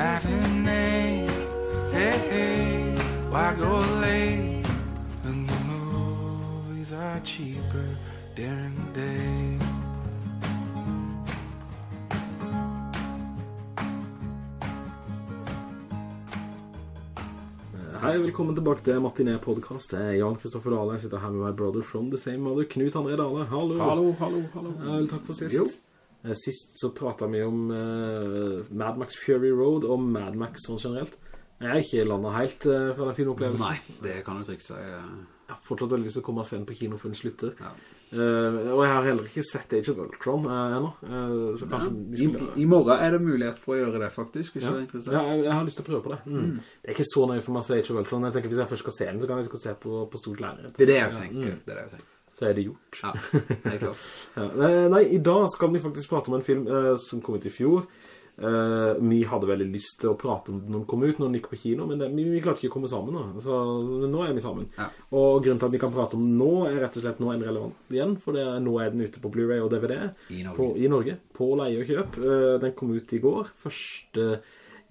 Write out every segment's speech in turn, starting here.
matinee. Hey, hey, why go late when the movies are cheaper during the day? Hei, velkommen tilbake til Martinet Podcast. Det er Jan Kristoffer Dahle. Jeg sitter her med my brother from the same mother, Knut André Dahle. Hallo. Hallo, hallo, hallo. Vel, takk for sist. Jo. Eh, Sist så pratet vi om uh, Mad Max Fury Road og Mad Max sånn generelt. Jeg er ikke landet helt uh, fra den filmopplevelsen. Nei, det kan du trygt si. eh. Jeg har fortsatt veldig lyst til å komme og se den på kino før den slutter. Ja. Uh, og jeg har heller ikke sett Age of Ultron uh, ennå. Uh, så kanskje vi I, skulle... I morgen er det mulighet for å gjøre det faktisk, hvis Ja. du er interessert. Ja, jeg, jeg har lyst til å prøve på det. Mm. Det er ikke så nøye for meg å se Age of Ultron. Jeg tenker Hvis jeg først skal se den, så kan jeg se på, på stort lærer. Det er det jeg tenker. Det er det jeg tenker. Så er det gjort. Ja, det er klart. Ja, eh, nei, i dag skal vi faktisk prate om en film eh, som kom ut i fjor. Eh, vi hadde veldig lyst til å prate om den når den kom ut, når den gikk på kino, men det, vi, vi klarte ikke å komme sammen nå. Så, så nå er vi sammen. Ja. Og grunnen til at vi kan prate om den nå, er rett og slett nå er den relevant igjen, for det, nå er den ute på Blu-ray og DVD I Norge. På, i Norge, på leie og kjøp. Eh, den kom ut i går, 1.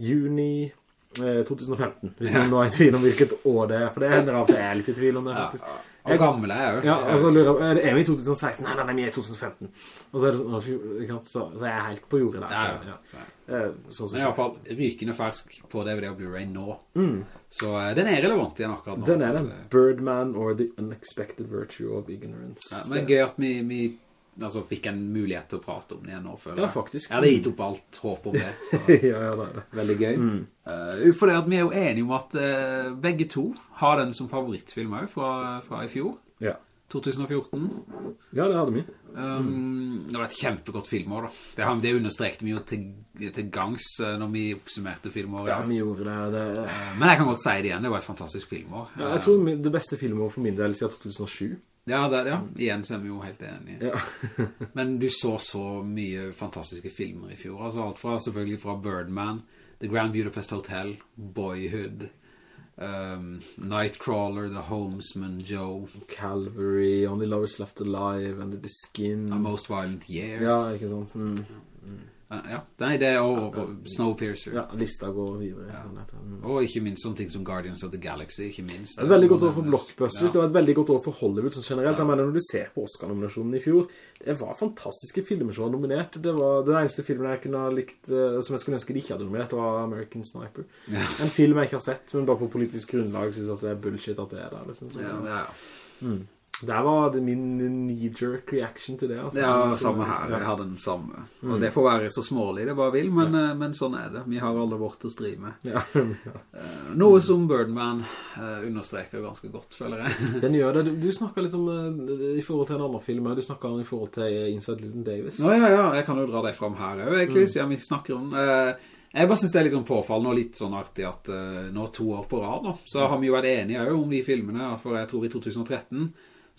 juni eh, 2015. Hvis noen nå er i tvil om hvilket år det er, for det hender av at jeg er litt i tvil om det. Ja, faktisk. ja. Og gammel er jeg jo. Ja, altså lurer er vi i 2016? Nei, nei, nei, vi er i 2015. Og så er det sånn, så, så er jeg helt på jordet der. Ja, ja. ja. Så, så, Men i hvert fall rykende fersk på DVD og Blu-ray nå. Så eh, den er relevant igjen akkurat nå. Den er den. Birdman or the unexpected virtue of ignorance. Ja, men det er gøy at vi, vi altså, fikk en mulighet til å prate om det igjen nå, føler Ja, faktisk. Jeg hadde gitt opp alt håp om det. Så. ja, ja, det er det. Veldig gøy. Uh, for det at vi er jo enige om at uh, begge to har den som favorittfilm også fra, fra i fjor. Ja. 2014. ja, det hadde vi. Um, Det var et kjempegodt filmår da. Det, det understrekte vi jo til, til gangs eh, når vi oppsummerte filmåret. Ja, vi gjorde det. det Eh, Men jeg kan godt si det igjen, det var et fantastisk filmår. ja, jeg tror det beste filmet for min del siden 2007. Ja, det, ja, igjen så er vi jo helt enige. Ja. Men du så så mye fantastiske filmer i fjor. Altså alt fra, selvfølgelig fra Birdman, The Grand Budapest Hotel, Boyhood, um, Nightcrawler, The Homesman, Joe, Calvary, Only Lovers Left Alive, Under the Skin. A Most Violent Year. Ja, ikke sant? Mm. Uh, ja. Nei, det er og, og Snowpiercer. Ja, lista går videre. Ja. Mm. Og ikke minst sånne ting som Guardians of the Galaxy, ikke minst. Det er et veldig godt år for blockbusters, Ja. det var et veldig godt år for Hollywood sånn generelt. Jeg mener, når du ser på Oscar-nominasjonen i fjor, det var fantastiske filmer som var nominert. Det var den eneste filmen jeg kunne ha likt, eh, som jeg skulle ønske de ikke hadde nominert, var American Sniper. Ja. En film jeg ikke har sett, men bare på politisk grunnlag synes at det er bullshit at det er der. Liksom. Ja, ja, ja. Der var min knee-jerk reaction til det. Altså. Ja, samme her. Jeg hadde den samme. Og det får være så smålig det bare vil, men, ja. men sånn er det. Vi har alle vårt å stri med. Ja. Eh, Noe som Birdman eh, understreker ganske godt, føler jeg. Den gjør det. Du, du snakket litt om, eh, i forhold til en annen film, du snakket om i forhold til eh, Inside Luton Davis. Nå, ja, ja, jeg kan jo dra deg frem her egentlig, siden vi snakker om eh, Jeg bare synes det er litt sånn påfallende og litt sånn artig at eh, nå to år på rad, da, så har vi jo vært enige om de filmene, for jeg tror i 2013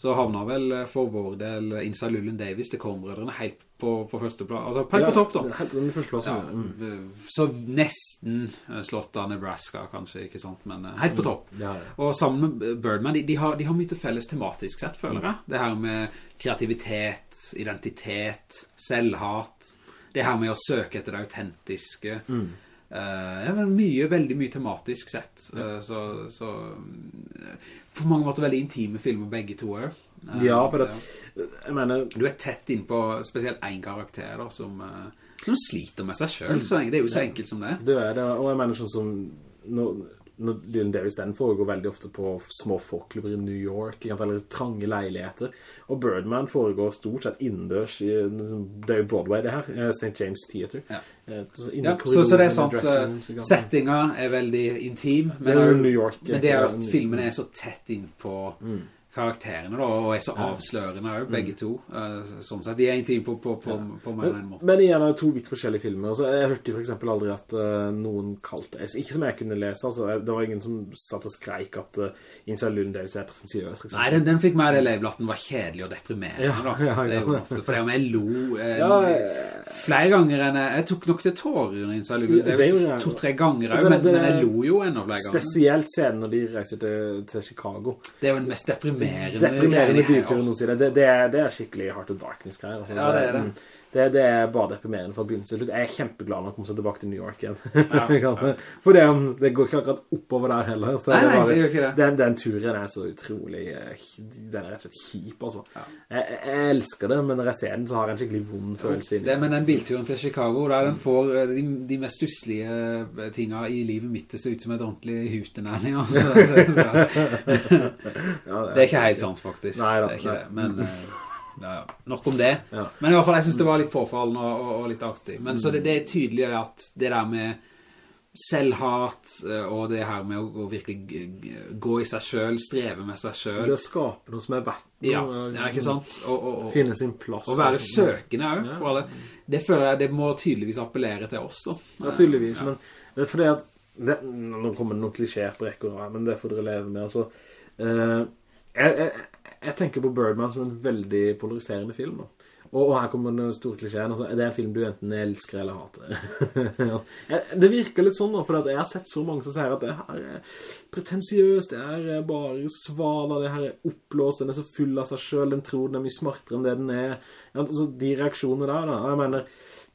så havna vel eh, for vår del Insa Lullen Davis til Kornbrødrene helt på, på første plass, altså helt på topp da. Helt på første plass. Ja, Mm. så nesten eh, slått av Nebraska kanskje, ikke sant, men eh, helt på topp. Ja, ja. Og sammen med Birdman, de, de, har, de har mye til felles tematisk sett, føler jeg. Det her med kreativitet, identitet, selvhat. Det her med å søke etter det autentiske. Eh, ja, men mye, veldig mye tematisk sett. Eh, så, så eh, på mange måter veldig intime filmer begge to er. Eh, Ja, for det, jeg mener, Du er tett inn på spesielt en karakter da, som, eh, som sliter med seg selv. Så det er jo så enkelt som det. det er det, og jeg mener sånn som, når, Llewyn Davis den foregår veldig ofte på små folklubber i New York, eller trange leiligheter, og Birdman foregår stort sett innendørs, i, det er jo Broadway det her, eh, St. James Theatre. Ja. Eh, så Ja, så, så det er sånn, ikke sant. settinga er veldig intim, men, Det er jo New York, men det er jo at filmen er så tett inn på karakterene da, og er så avslørende jo, begge to. Eh, sånn sett, de er intim på, på, på, på mer enn en måte. men igjen er det to vidt forskjellige filmer. Altså, jeg hørte for eksempel aldri at uh, noen kalte Ikke som jeg kunne lese, altså. Det var ingen som satt og skreik at uh, Inside Llewyn er pretensiøs. Nei, den, den fikk meg det label at den var kjedelig og deprimerende Ja, da. ja, ja. Det jo ofte, for det om jeg lo eh, Ja, flere ganger enn jeg, jeg tok nok til tårer under Davis gjorde to-tre ganger også, men, men jeg lo jo enda flere ganger. Spesielt scenen når de reiser til, til Chicago. Det er jo den mest deprimerende Deprimerende deprimerende bilturen noensinne. Det, det, det er skikkelig Heart of Darkness-greier. Altså, Ja, det er det. mm. Det, det er bare deprimerende fra begynnelse til slutt. Jeg er kjempeglad når jeg kommer tilbake til New York igjen. Ja, ja. For det, um, det går ikke akkurat oppover der heller. Så Nei, nei, det gjør ikke det. Den, den turen er så utrolig eh, Den er rett og slett kjip, altså. Ja. Jeg, jeg elsker det, men når jeg ser den, så har jeg en skikkelig vond følelse inni Det med den bilturen til Chicago, der den får eh, de, de mest stusslige eh, tingene i livet mitt, det ser ut som et ordentlig hutenærning, altså. Det, så, Ja, det er ikke helt sant, faktisk. Nei da, det er ikke nei. det, men... eh, Ja, ja. Nok om det. Ja. Men i hvert fall, jeg synes det var litt påfallende og, og, og litt artig. Men så det, det er tydelig at det der med selvhat eh, og det her med å, å virkelig gå i seg selv, streve med seg selv. Det å skape noe som er verdt Ja, ja, ikke sant? Og, og, og, Finne sin plass. Og være sånn. søkende også, Ja. for. Det føler jeg, det må tydeligvis appellere til oss da. Ja, tydeligvis, men det er fordi at det, Nå kommer det noen klisjéer på rekker, men det får dere leve med. Altså, eh, jeg, jeg, jeg tenker på Birdman som en veldig polariserende film. Da. Og, og her kommer den store klisjeen. Altså, det er en film du enten elsker eller hater. Det virker litt sånn, da, for jeg har sett så mange som sier at det her er pretensiøst, det er bare svala, det her er oppblåst, den er så full av seg selv, den tror den er mye smartere enn det den er. Ja, altså, de reaksjonene der, da. Jeg mener,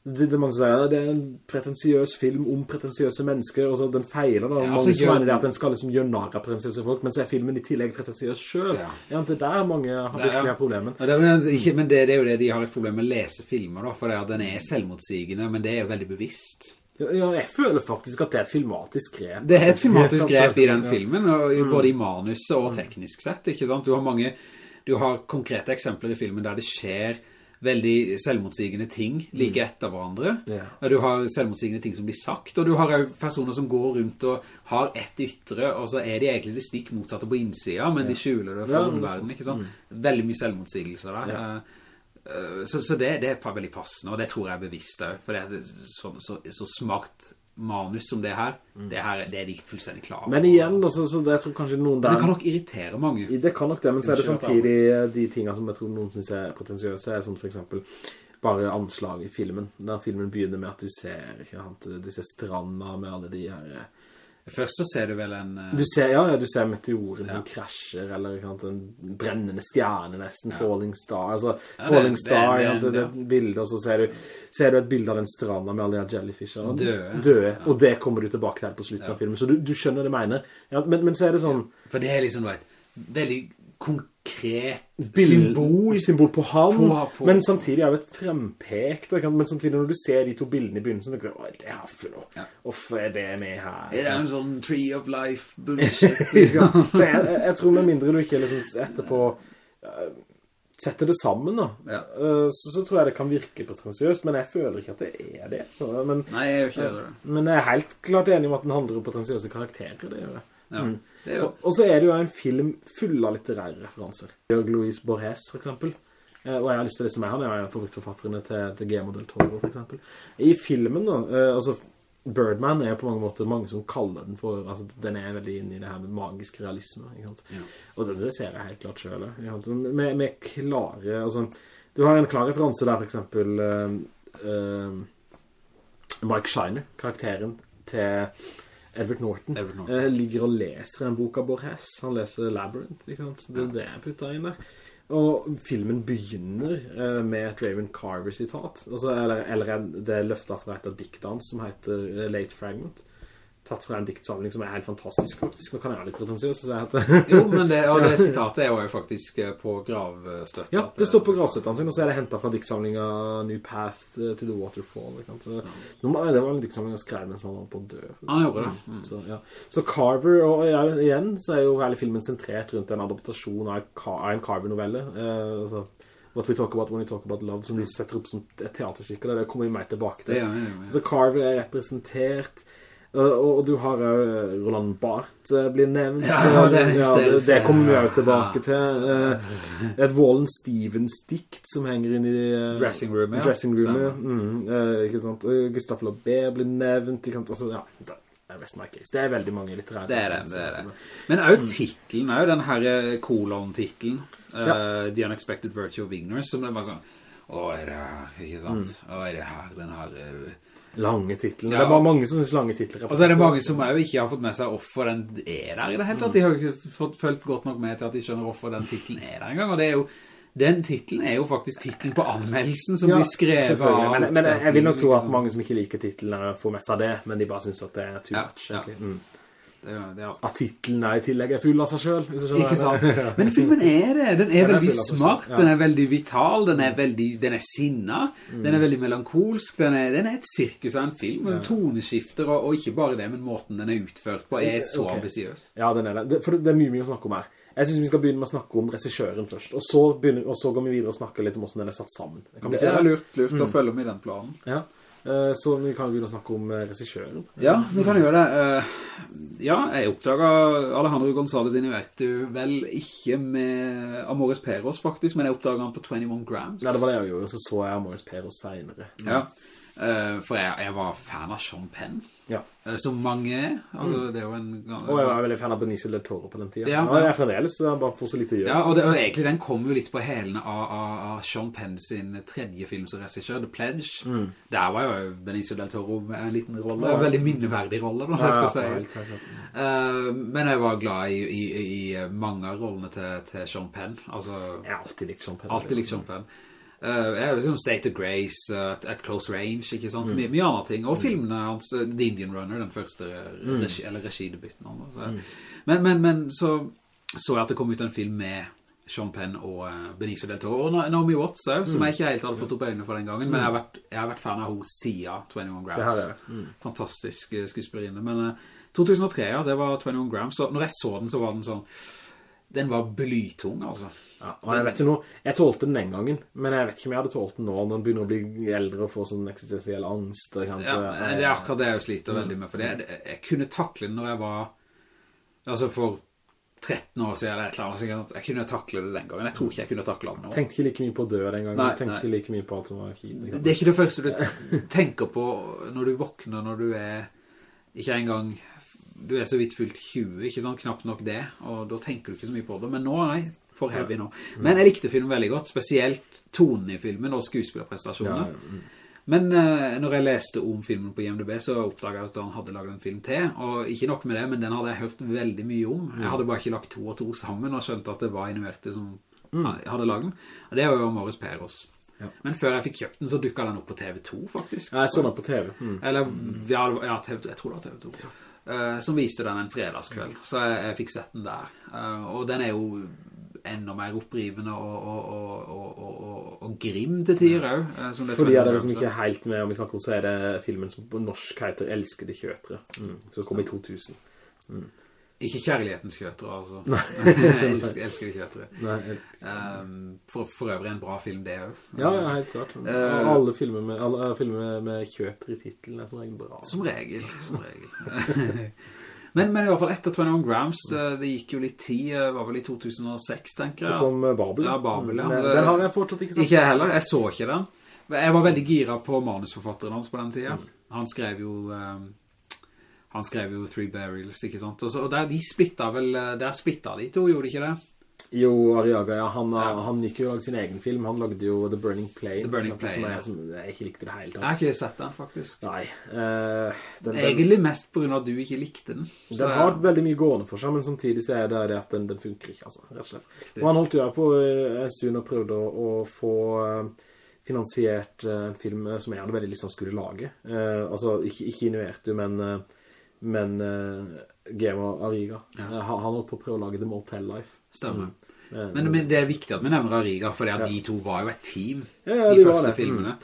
det, det er sier det er en pretensiøs film om pretensiøse mennesker, og så den feiler da. Ja, mange altså, som mener det at den skal liksom gjøre narr av pretensiøse folk, men så er filmen i tillegg pretensiøs selv. Ja. Ja. det er der mange har Det virkelig ja. problemen. Det men ikke, men det, det er jo det de har et problem med å lese filmer da, for det den er selvmotsigende, men det er jo veldig bevisst. Ja, jeg føler faktisk at det er et filmatisk grep. Det er et filmatisk grep i den filmen, og i- både i manuset og teknisk sett, ikke sant? Du har mange, du har konkrete eksempler i filmen der det skjer veldig selvmotsigende ting like etter hverandre. Ja. Du har selvmotsigende ting som blir sagt, og du har personer som går rundt og har ett ytre, og så er de egentlig det stikk motsatte på innsida, men de skjuler det for Ja, omverdenen, ikke sant? Veldig mye selvmotsigelser der. Eh, eh, Så, så det, det er veldig passende, og det tror jeg er bevisst for det er så, så, så smart manus som det her, det her, det er de fullstendig klare. Men igjen, altså. så, det, tror kanskje noen Men der... det kan nok irritere mange. Det kan nok det, men så er det samtidig eh, de tingene som jeg tror noen synes er potensiøse, er sånn for eksempel bare anslag i filmen. Der filmen begynner med at du ser, ikke sant, du ser stranda med alle de her... Først så ser du vel en... Uh... Du ser, ja, ja, du ser meteoren Ja. som krasjer, eller sant, en brennende stjerne nesten, Falling Star, altså, Ja, det- Falling det- Star, det- ja, det, det, bildet, og så ser du, ser du et bilde av den stranda med alle de her jellyfisher, Døde. døde, Ja. og det kommer du tilbake til på slutten Ja. av filmen, så du, du skjønner det mener. Ja, men, men så er det sånn, For det er liksom, du vet, veldig konkret bild- symbol. symbol på han, På- på- men samtidig er det et frempek, da, ikke sant? men samtidig når du ser de to bildene i begynnelsen, tenker du, hva er det her for noe? Ja. Hvorfor er det med her? Er Det en sånn tree of life bullshit. ja. Så jeg, jeg, tror med mindre du ikke liksom etterpå uh, setter det sammen da, Ja. uh, så, så tror jeg det kan virke pretensiøst, men jeg føler ikke at det er det. Så, men, Nei, jeg er jo ikke det. men jeg er helt klart enig om at den handler om pretensiøse karakterer, det gjør jeg. Ja, Mm. Jo... Og, så er det jo en film full av litterære referanser. Jørg Louise Borges, for eksempel. Eh, og jeg har lyst til det som er han, jeg er favorittforfatterne til, til Guillermo del Toro, for eksempel. I filmen da, eh, altså Birdman er på mange måter mange som kaller den for, altså den er veldig inne i det her med magisk realisme, ikke sant? Ja. Og det, det ser jeg helt klart selv, ikke? Med, med klare, altså, du har en klar referanse der for eksempel uh, uh, Mike Shiner, karakteren til Edward Norton, Edward Norton. eh, ligger og leser en bok av Borges. Han leser Labyrinth, ikke sant? Det er det jeg putter inn der. Og filmen begynner eh, med et Raven Carver-sitat. Altså, eller, eller det er løftet fra et av diktene som heter eh, Late Fragment. Tatt fra en diktsamling som er helt fantastisk, faktisk. Nå kan jeg være litt pretensiøs. Jo, men det, og det sitatet er jo faktisk eh, på gravstøtta. Ja, det står på gravstøtten sin, og så er det hentet fra diktsamlinga New Path eh, to the Waterfall. Så, det var en diktsamling jeg skrev mens han var på å dø. Gjorde. Mm. Så, ja. så Carver, og ja, igjen, så er jo hele filmen sentrert rundt en adaptasjon av, en Carver-novelle. Eh, altså, What We Talk About When We Talk About Love, som de setter opp som et teaterskikker, det kommer vi mer tilbake til. Ja. Så Carver er representert og, og du har jo Roland Barth uh, blir nevnt Ja, det ja, det, det kommer vi jo ja. tilbake til uh, Et Wallen Stevens dikt som henger inn i uh, Dressing room, ja. dressing room, ja. Mm, uh, ikke sant uh, Gustav Laubert blir nevnt ikke sant? Altså, ja, det er er veldig mange litterære Det er det, det er det. Men også titlen, også den her eh, kolon-titlen, eh, The Unexpected Virtue of Ignorance, som det er bare sånn, å, er det her, ikke sant? Å, er det her, den her... eh, Lange titler Ja. Det bare mange som synes lange titler er Og så er det mange som jo ikke har fått med seg hvorfor den er der i det hele tatt. De har jo ikke fått følt godt nok med til at de skjønner hvorfor den titlen er der engang. Og det er jo Den titlen er jo faktisk titlen på anmeldelsen som Ja, blir skrev av Men, men jeg, jeg vil nok tro at liksom. mange som ikke liker titlen får med seg det, men de bare synes at det er too Ja, much. ja. egentlig. Mm. Er, At titlen er i tillegg er full av seg selv. Ikke sant? Men filmen er det. Den er veldig smart, ja. den er veldig vital, den er, veldig, den er sinna, den er veldig melankolsk, den er, den er et sirkus av en film, den toneskifter, og, og ikke bare det, men måten den er utført på er så okay. ambisiøs. Ja, den er det. For det er mye mye å snakke om her. Jeg synes vi skal begynne med å snakke om regissjøren først, og så, begynner, og så går vi videre og snakker litt om hvordan den er satt sammen. Det er lurt, lurt å følge med i den planen. Ja. Eh, Så vi kan begynne å snakke om regissjøren. Ja, vi kan gjøre det. Eh, Ja, jeg oppdaget Alejandro González Inuertu vel ikke med Amores Peros faktisk, men jeg oppdaget han på 21 Grams. Nei, det var det jeg gjorde, så så jeg Amores Peros senere. Ja, eh, for jeg, jeg var fan av Sean Penn, Ja. eh, som mange er. Altså, det er jo en... Og jeg var veldig fan av Benicio del Toro på den tiden. Ja, men... ja. jeg fremdeles, så bare får så lite å gjøre. Ja, og, det, og egentlig den kom jo litt på helene av, av, av Sean Penn sin tredje film som regissør, The Pledge. Der var jo Benicio del Toro med en liten rolle, en veldig minneverdig rolle, da, Ja, jeg ja, skal si. helt, helt. Eh, men jeg var glad i, i, i mange av rollene til, til Sean Penn. Altså, Jeg har alltid likt Sean Penn. alltid likt Sean Penn. Eh, jeg er State of Grace, uh, At Close Range, ikke sant? Mm. mye annet ting. Og filmene hans, eh, The Indian Runner, den første regi, eller regidebytten han, altså. Men, men, men så så jeg at det kom ut en film med Sean Penn og Benicio del Toro, og Naomi Watts også, som jeg ikke helt hadde fått opp øynene for den gangen, men jeg har vært, jeg har vært fan av henne siden 21 Det Grams. har jeg. Fantastisk eh, skuespillerinne. Men eh, 2003, ja, det var 21 Grams, og når jeg så den, så var den sånn, den var blytung, altså. Ja, og jeg vet jo noe, jeg tålte den den gangen, men jeg vet ikke om jeg hadde tålt den nå, når den begynner å bli eldre og få sånn eksistensiell angst. Ja, jeg- det er akkurat det jeg sliter veldig med, for det, jeg kunne takle den når jeg var, altså for 13 år siden, eller et eller annet, jeg, kunne takle det den gangen. Jeg tror ikke jeg kunne takle det nå. tenkte ikke like mye på å dø den gangen. Nei, tenkte nei. ikke like mye på alt som var ikke? Det er ikke det første du tenker på når du våkner, når du er ikke engang du er så vidt fullt 20, ikke sant? Knapt nok det, og da tenker du ikke så mye på det. Men nå, nei, for heavy nå. Men jeg likte filmen veldig godt, spesielt tonen i filmen og skuespillerprestasjonene. Ja, ja. Men uh, når jeg leste om filmen på IMDb, så oppdaget jeg at han hadde laget en film til, og ikke nok med det, men den hadde jeg hørt veldig mye om. Jeg hadde bare ikke lagt to og to sammen, og skjønte at det var Inuerte som hadde laget den. Og det var jo Morris Peros. Ja. Men før jeg fikk kjøpt den, så dukket den opp på TV2, faktisk. Ja, jeg så den på TV. Mm. Eller, ja, ja TV2, jeg tror det var TV2. Eh, som viste den en fredagskveld, så jeg, jeg fikk sett den der. Uh, og den er jo enda mer opprivende og, og, og, og, grim til tider også, eh, som det er liksom som ikke helt med om vi snakker om, så er det filmen som på norsk heter Elskede kjøtere. Mm. Så det kom i 2000. Ikke kjærlighetens kjøtere, altså. jeg elsker, elsker de kjøtere. Nei, elsker. Um, for, for øvrig en bra film det også. Ja, ja, helt klart. Eh, alle filmer med, alle, eh, filmer med, kjøter i titlene er som regel bra. Som regel, som regel. men, men i hvert fall etter 21 Grams, det, det gikk jo litt tid, det var vel i 2006, tenker jeg. Så kom eh, Babel. Ja, Babel, ja. Men, Den har jeg fortsatt ikke sett. Ikke heller, jeg så ikke den. Jeg var veldig gira på manusforfatteren hans på den tiden. Han skrev jo... um, han skrev jo Three Burials, ikke sant? Og, så, og der, de splittet vel, der splittet de to, gjorde de ikke det? Jo, Ariaga, ja. Han, Ja. han gikk jo og lagde sin egen film. Han lagde jo The Burning Plane. The Burning Plane, som, jeg, som jeg ikke likte det helt. Jeg har ikke sett den, faktisk. Nei. Uh, den, Egentlig mest på grunn av at du ikke likte den. Så- den har veldig mye gående for seg, men samtidig så er det det at den, den funker ikke, altså, rett og slett. Og han holdt jo her på eh, en stund og prøvde å, å få eh, finansiert eh, en film eh, som jeg hadde veldig lyst til å skulle lage. Eh, altså, ikke, ikke Inuertu, men, eh, men uh, Gemo Ariga. Ja. Eh, han han holdt på å prøve å lage The Motel Life. Stemmer. Mm. Men, men det er viktig at vi nevner Ariga, for de to var jo et team Ja, ja, de de første det. Mm. filmene.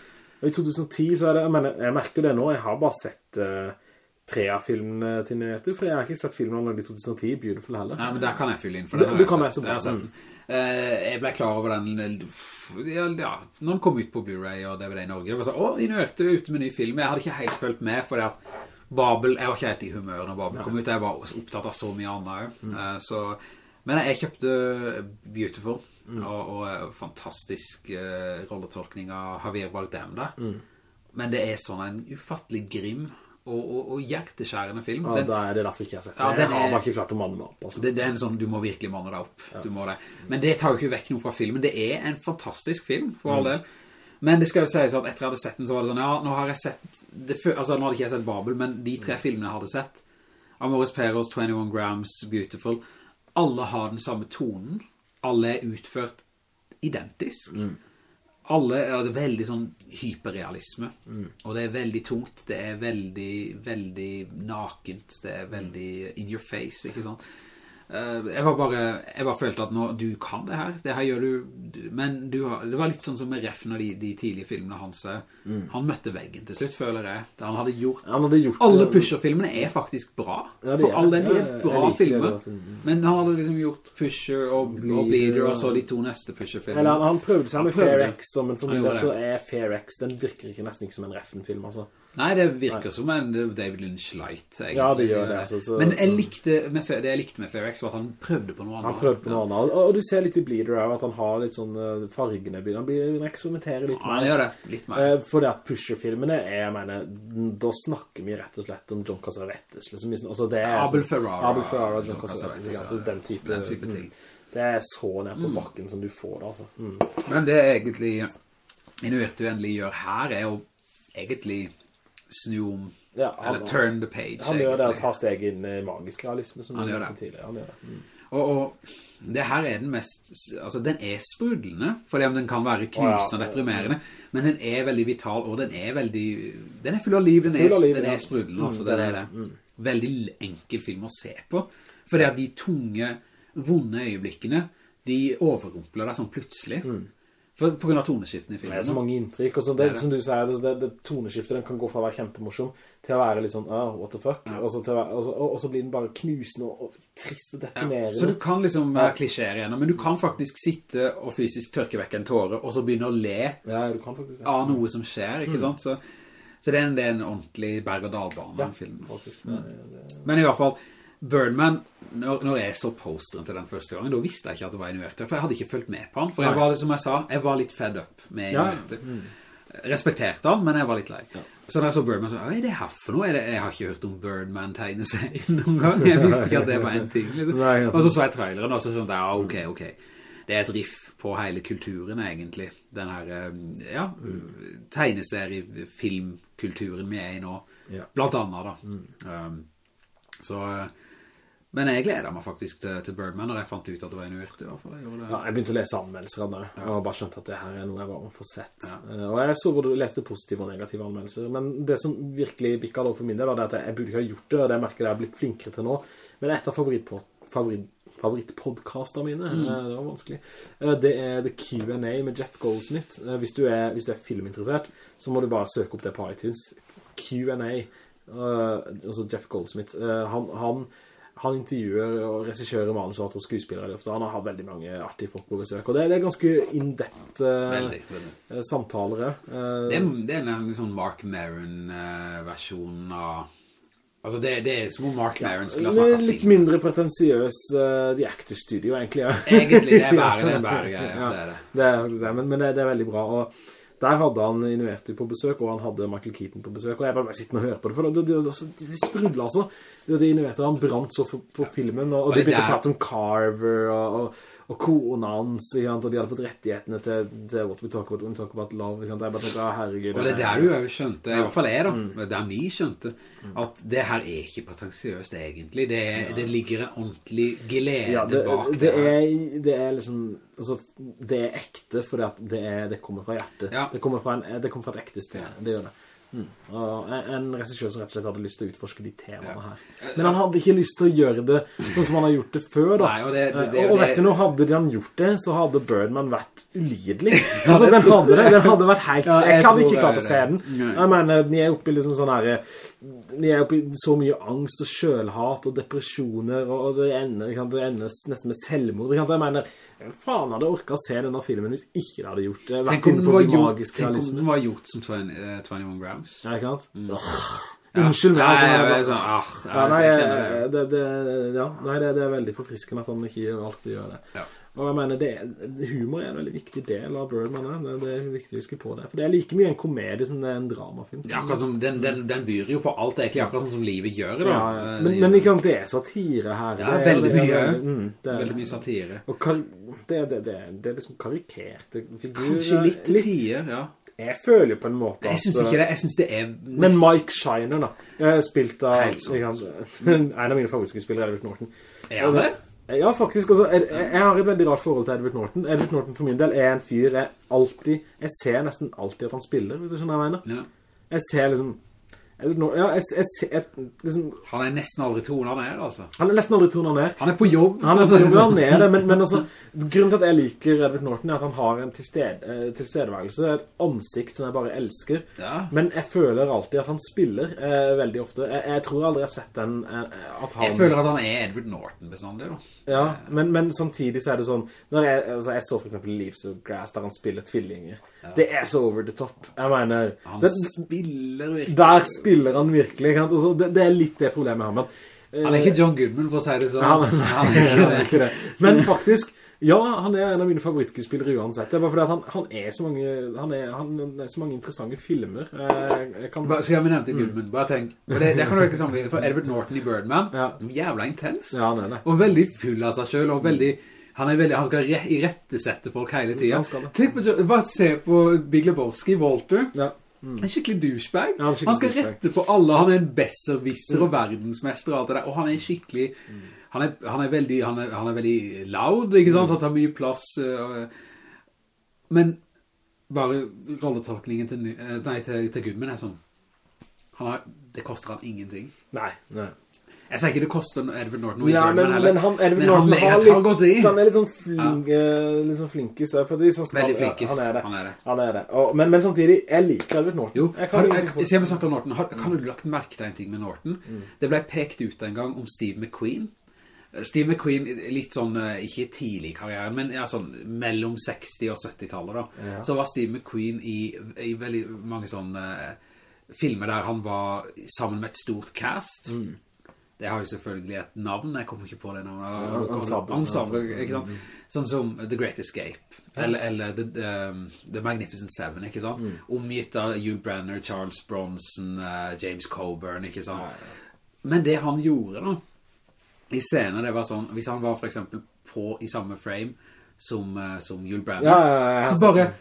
Og I 2010 så er det, men jeg, jeg merker det nå, jeg har bare sett uh, tre av filmene til Inuertu, for jeg har ikke sett filmen han lagde i 2010, Beautiful heller. Nei, men der kan jeg fylle inn, for Det- den har det jeg kan være jeg så bra. Jeg sett. Eh, jeg ble klar over den ja, ja, når den kom ut på Blu-ray og DVD i Norge. Det var sånn, å, Inuerte er ute med ny film. Jeg hadde ikke helt følt med, for det at Babel, jeg var ikke helt i humør når Babel kom ut. Jeg var opptatt av så mye annet. Mm. Eh, så, men jeg kjøpte Beautiful, Mm. og, og eh, fantastisk uh, rolletolkning av Javier Bardem der. Mm. Men det er sånn en ufattelig grim og, og, og hjerteskjærende film. Ja, Den- da er det derfor ikke jeg har sett Ja, den. er, Jeg har ikke klart å manne meg opp. Altså. det, det er en sånn, du må virkelig manne deg opp. Du må det. Men det tar jo ikke vekk noe fra filmen. Det er en fantastisk film, for all del. Men det skal jo sies at etter jeg hadde sett den, så var det sånn, ja, nå har jeg sett, det, altså nå hadde ikke jeg sett Babel, men de tre filmene jeg hadde sett, Amoris Peros, 21 Grams, Beautiful, alle har den samme tonen. Alle er utført identisk. Alle er det veldig sånn hyperrealisme, og det er veldig tungt, det er veldig, veldig nakent, det er veldig in your face, ikke sant? Eh, jeg var bare, jeg bare følte at nå, du kan det her, det her gjør du, men du har, det var litt sånn som med Reffen når de, de tidlige filmene hans, mm. han møtte veggen til slutt, føler jeg. Han hadde gjort, Han hadde gjort alle Pusher-filmene er faktisk bra, Ja, for alle all de er jeg bra filmer, det, altså. men han hadde liksom gjort Pusher og, og Bleeder, og så de to neste Pusher-filmene. Eller han, han prøvde seg med. Fair X, men for min del så er Fair X, den virker ikke nesten ikke som en Reffen-film, altså. Nei, det virker som en David Lynch light, egentlig. Ja, det gjør det, altså, så- Men jeg likte med, det jeg likte med Fair X var at han prøvde på noe annet. Han prøvde på noe annet, og, og du ser litt i Bleeder også, at han har litt sånn eh, fargene, begynner- han begynner å eksperimentere litt Ja, han gjør det, litt mer. Eh, For det at Pusher-filmene er, jeg mener, da snakker vi rett og slett om John Cassavetes, liksom. Altså, det er Abel Ferrara, Abel Ferrara, John John Cassavetes, altså, den type, Den type ting. Mm. Det er så ned på bakken som du får det, altså. Mm. Men det egentlig Inuitu endelig gjør her er jo egentlig snu om, Ja, han- eller turn the page, Han gjør det å ta steg inn i magisk realisme, som Han gjør det. tidligere. Han gjør det. Mm. Og, og det her er den mest, altså den er sprudlende, fordi om den kan være knusende og deprimerende, men den er veldig vital, og den er veldig, den er full av liv, den er, liv, den ja. er sprudlende, Mm, altså, mm, den er det. Mm. Veldig enkel film å se på, fordi at de tunge, vonde øyeblikkene, de overrumpler deg sånn plutselig, for, på grunn av toneskiften i filmen. Det er så mange inntrykk, og så det, Det som du sier, det, det, det toneskiftet, den kan gå fra å være kjempemorsom til å være litt sånn, ah, what the fuck, og, så være, og, så, og, og så blir den bare knusende og, og trist og Ja, så du kan liksom ja. klisjere igjennom, men du kan faktisk sitte og fysisk tørke vekk en tåre, og så begynne å le Ja, av noe som skjer, Mm. sant? Så, så det, er en, det er en ordentlig berg-og-dal-bane, den filmen. Faktisk. Det, Men i hvert fall, Birdman, når, når jeg så posteren til den første gangen, da visste jeg ikke at det var Inuerter, for jeg hadde ikke fulgt med på han, for jeg var, som jeg sa, jeg var litt fed up med Ja. Mm. Respekterte han, men jeg var litt lei. Så når jeg så Birdman, så hva er det her for noe? Det, jeg har ikke hørt om Birdman-tegneserien noen gang. Jeg visste ikke at det var en ting, liksom. Nei, ja. Og så så jeg traileren, og så sånn, ja, ok, ok. Det er et riff på hele kulturen, egentlig. Den her, eh, ja, tegneserie-filmkulturen vi er i nå. Ja. Blant annet, da. Um, så... Men jeg gleder meg faktisk til, til Birdman når jeg fant ut at det var en uvirte, i hvert fall. Jeg. Ja, jeg begynte å lese anmeldelser av det, og har bare skjønt at det her er noe jeg var for sett. Ja. Eh, Og jeg så både leste positive og negative anmeldelser, men det som virkelig bikket over for min del, var det at jeg burde ikke ha gjort det, og det merker jeg jeg har blitt flinkere til nå. Men et av favorittpodcastene mine, Mm. eh, det var vanskelig, eh, det er The Q&A med Jeff Goldsmith. Hvis du, er, hvis du er filminteressert, så må du bare søke opp det på iTunes. Q&A, altså Jeff Goldsmith. Han, han han intervjuer og regissører, manusforfatter og skuespillere ofte. Han har hatt veldig mange artige folk på besøk, og det, det er ganske in-depth eh, samtaler. Uh, Det er, det er en sånn Mark Maron-versjon av... Altså, det, det er som om Mark Maron skulle ha snakket litt mindre pretensiøs uh, The Actors Studio, egentlig. Ja. Egentlig, det er bare, det er bare ja, Ja. det er det. Det er men, men det, det er veldig bra. Og der hadde han Inuerti på besøk, og han hadde Michael Keaton på besøk, og jeg bare sitter og hører på det, for det, det, det, det, de sprudler altså. Det, det Inuerti, han brant så for, på filmen, og, og Og de det begynte å prate om Carver, og, og, og kona hans, og de hadde fått rettighetene til, til What We Talk About, When We Talk About Love, ikke sant, jeg bare tenkte, ah, herregud. Og det er der du jo skjønte, i hvert fall jeg da, Mm. det er vi skjønte, at det her er ikke pretensiøst egentlig. Det, er, det ligger en ordentlig glede Ja, det, bak det, her. er, det er liksom altså, Det er ekte at det, er, det kommer fra hjertet. Ja. Det, kommer fra en, det kommer fra et ekte sted. Det gjør det. Mm. En, regissør som rett og slett hadde lyst til å utforske de temaene her. Men han hadde ikke lyst til å gjøre det sånn som han har gjort det før, da. Nei, og det- det- det- og, vet du, nå hadde de han gjort det, så hadde Birdman vært ulidelig. altså, den hadde det. Den hadde vært helt... Jeg kan ikke klare på å se den. Jeg mener, ni er oppe i liksom sånn her... Ni er i så mye angst og sjølhat og depresjoner, og det ender, det ender nesten med selvmord. Jeg mener, faen hadde orket å se denne filmen hvis ikke det hadde gjort det? Tenk om, den var gjort, tenk om den var gjort som 20, uh, 21 Grams. Ja, ikke sant? Mm. Åh, Unnskyld meg. Altså, Nei, jeg jeg, sånn, ah, ja, nei, jeg det. det, det, ja, nei det, det er veldig forfriskende at han ikke alltid gjør det. Ja. Og jeg mener, det, humor er en veldig viktig del av Birdman. ja. Det, det er viktig å huske på det. For det er like mye en komedie som det er en dramafilm. Det er akkurat som, den, den, den byr jo på alt egentlig, akkurat sånn som livet gjør da. Ja, ja. Eh, Men, men ikke sant, det er satire her. Ja, Det er- veldig det er mye. veldig- mm, det er- Veldig mye satire. Og kar det, det, det, det er liksom karikerte figurer. Kanskje litt til tider, ja. Jeg føler jo på en måte Jeg synes ikke det, jeg synes det er... Men Mike Shiner da, eh, spilt av en av mine favorittskuespillere, Edward Norton. Er han det? Ja, faktisk, altså, jeg, jeg har et veldig rart forhold til Edward Norton. Edward Norton for min del er en fyr jeg alltid, jeg ser nesten alltid at han spiller, hvis du skjønner hva jeg mener. Ja. Jeg ser liksom, ja, jeg, jeg, jeg, liksom, Han er nesten aldri tonet ned, altså. han er nesten aldri tonet ned. Han er på jobb. Han er, på jobb, han er det, men, men altså, grunnen til at jeg liker Edward Norton er at han har en tilsted, eh, tilstedeværelse, et ansikt som jeg bare elsker. Ja. Men jeg føler alltid at han spiller eh, veldig ofte. Jeg, jeg tror aldri jeg har sett den, eh, at han... Jeg føler at han er Edward Norton bestandig, da. Ja, men, men samtidig så er det sånn Når jeg, altså jeg så for eksempel Leaves of Grass Der han spiller tvillinger Det er så over the top Jeg mener Han det, spiller virkelig. Der spiller han virkelig? Altså, det, det er litt det problemet jeg har men, eh, Han er ikke John Goodman, for å si det sånn. han, han, Han er ikke det. ikke det Men faktisk Ja, han er en av mine favorittskuespillere uansett Det er bare fordi han, han er så mange Han er, han er så mange interessante filmer jeg, jeg kan, Bare, siden vi nevnte Goodman, bare tenk. Det, det kan du ikke sammenligne, for Edward Norton i Birdman, Ja. jævla intens. Ja, er det Og veldig full av seg selv, og veldig... Han er veldig, han skal re irettesette folk hele tiden. Tenk på, bare se på Big Lebowski, Walter. Ja En skikkelig douchebag. Ja, han skikkelig han skal douchebag. rette på alle. Han er en besserwisser og verdensmester og alt det der. Og han er skikkelig... Han er, han er veldig, han er, han er veldig loud, ikke sant? Han tar mye plass. øh, men bare rolletolkningen til, eh, nei, til, til Goodman er sånn... Han har, det koster han ingenting. Nei, nei Jeg sier ikke det koster Edward Norton noe i men, men han, Edward Men han Norton han, han, tar litt, han er litt sånn flink, ja. litt sånn flinkis eh. Han skal- Veldig flinkis. Ja, han er det. Han er det. Han er det. Og, men, men samtidig, jeg liker Edward Norton. Jo, jeg kan jeg, snakker om Norton, har, kan du lagt merke til en ting med Norton? Mm. Det ble pekt ut en gang om Steve McQueen. Eh, Steve McQueen, litt sånn, eh, ikke tidlig i karrieren, men ja, sånn mellom 60- og 70-tallet da. Ja. Så var Steve McQueen i, i veldig mange sånne eh, filmer der han var sammen med et stort cast. Mm. Det har jo selvfølgelig et navn, jeg kommer ikke på det navnet. Ensemble. Ensemble, ikke sant? Sånn som The Great Escape, eller, eller The, um, The Magnificent Seven, ikke sant? Mm. Omgitt av Hugh Brenner, Charles Bronson, eh, James Coburn, ikke sant? Ja, Men det han gjorde da, i scenen, det var sånn, hvis han var for eksempel på i samme frame som, eh, som Hugh Brenner, så bare.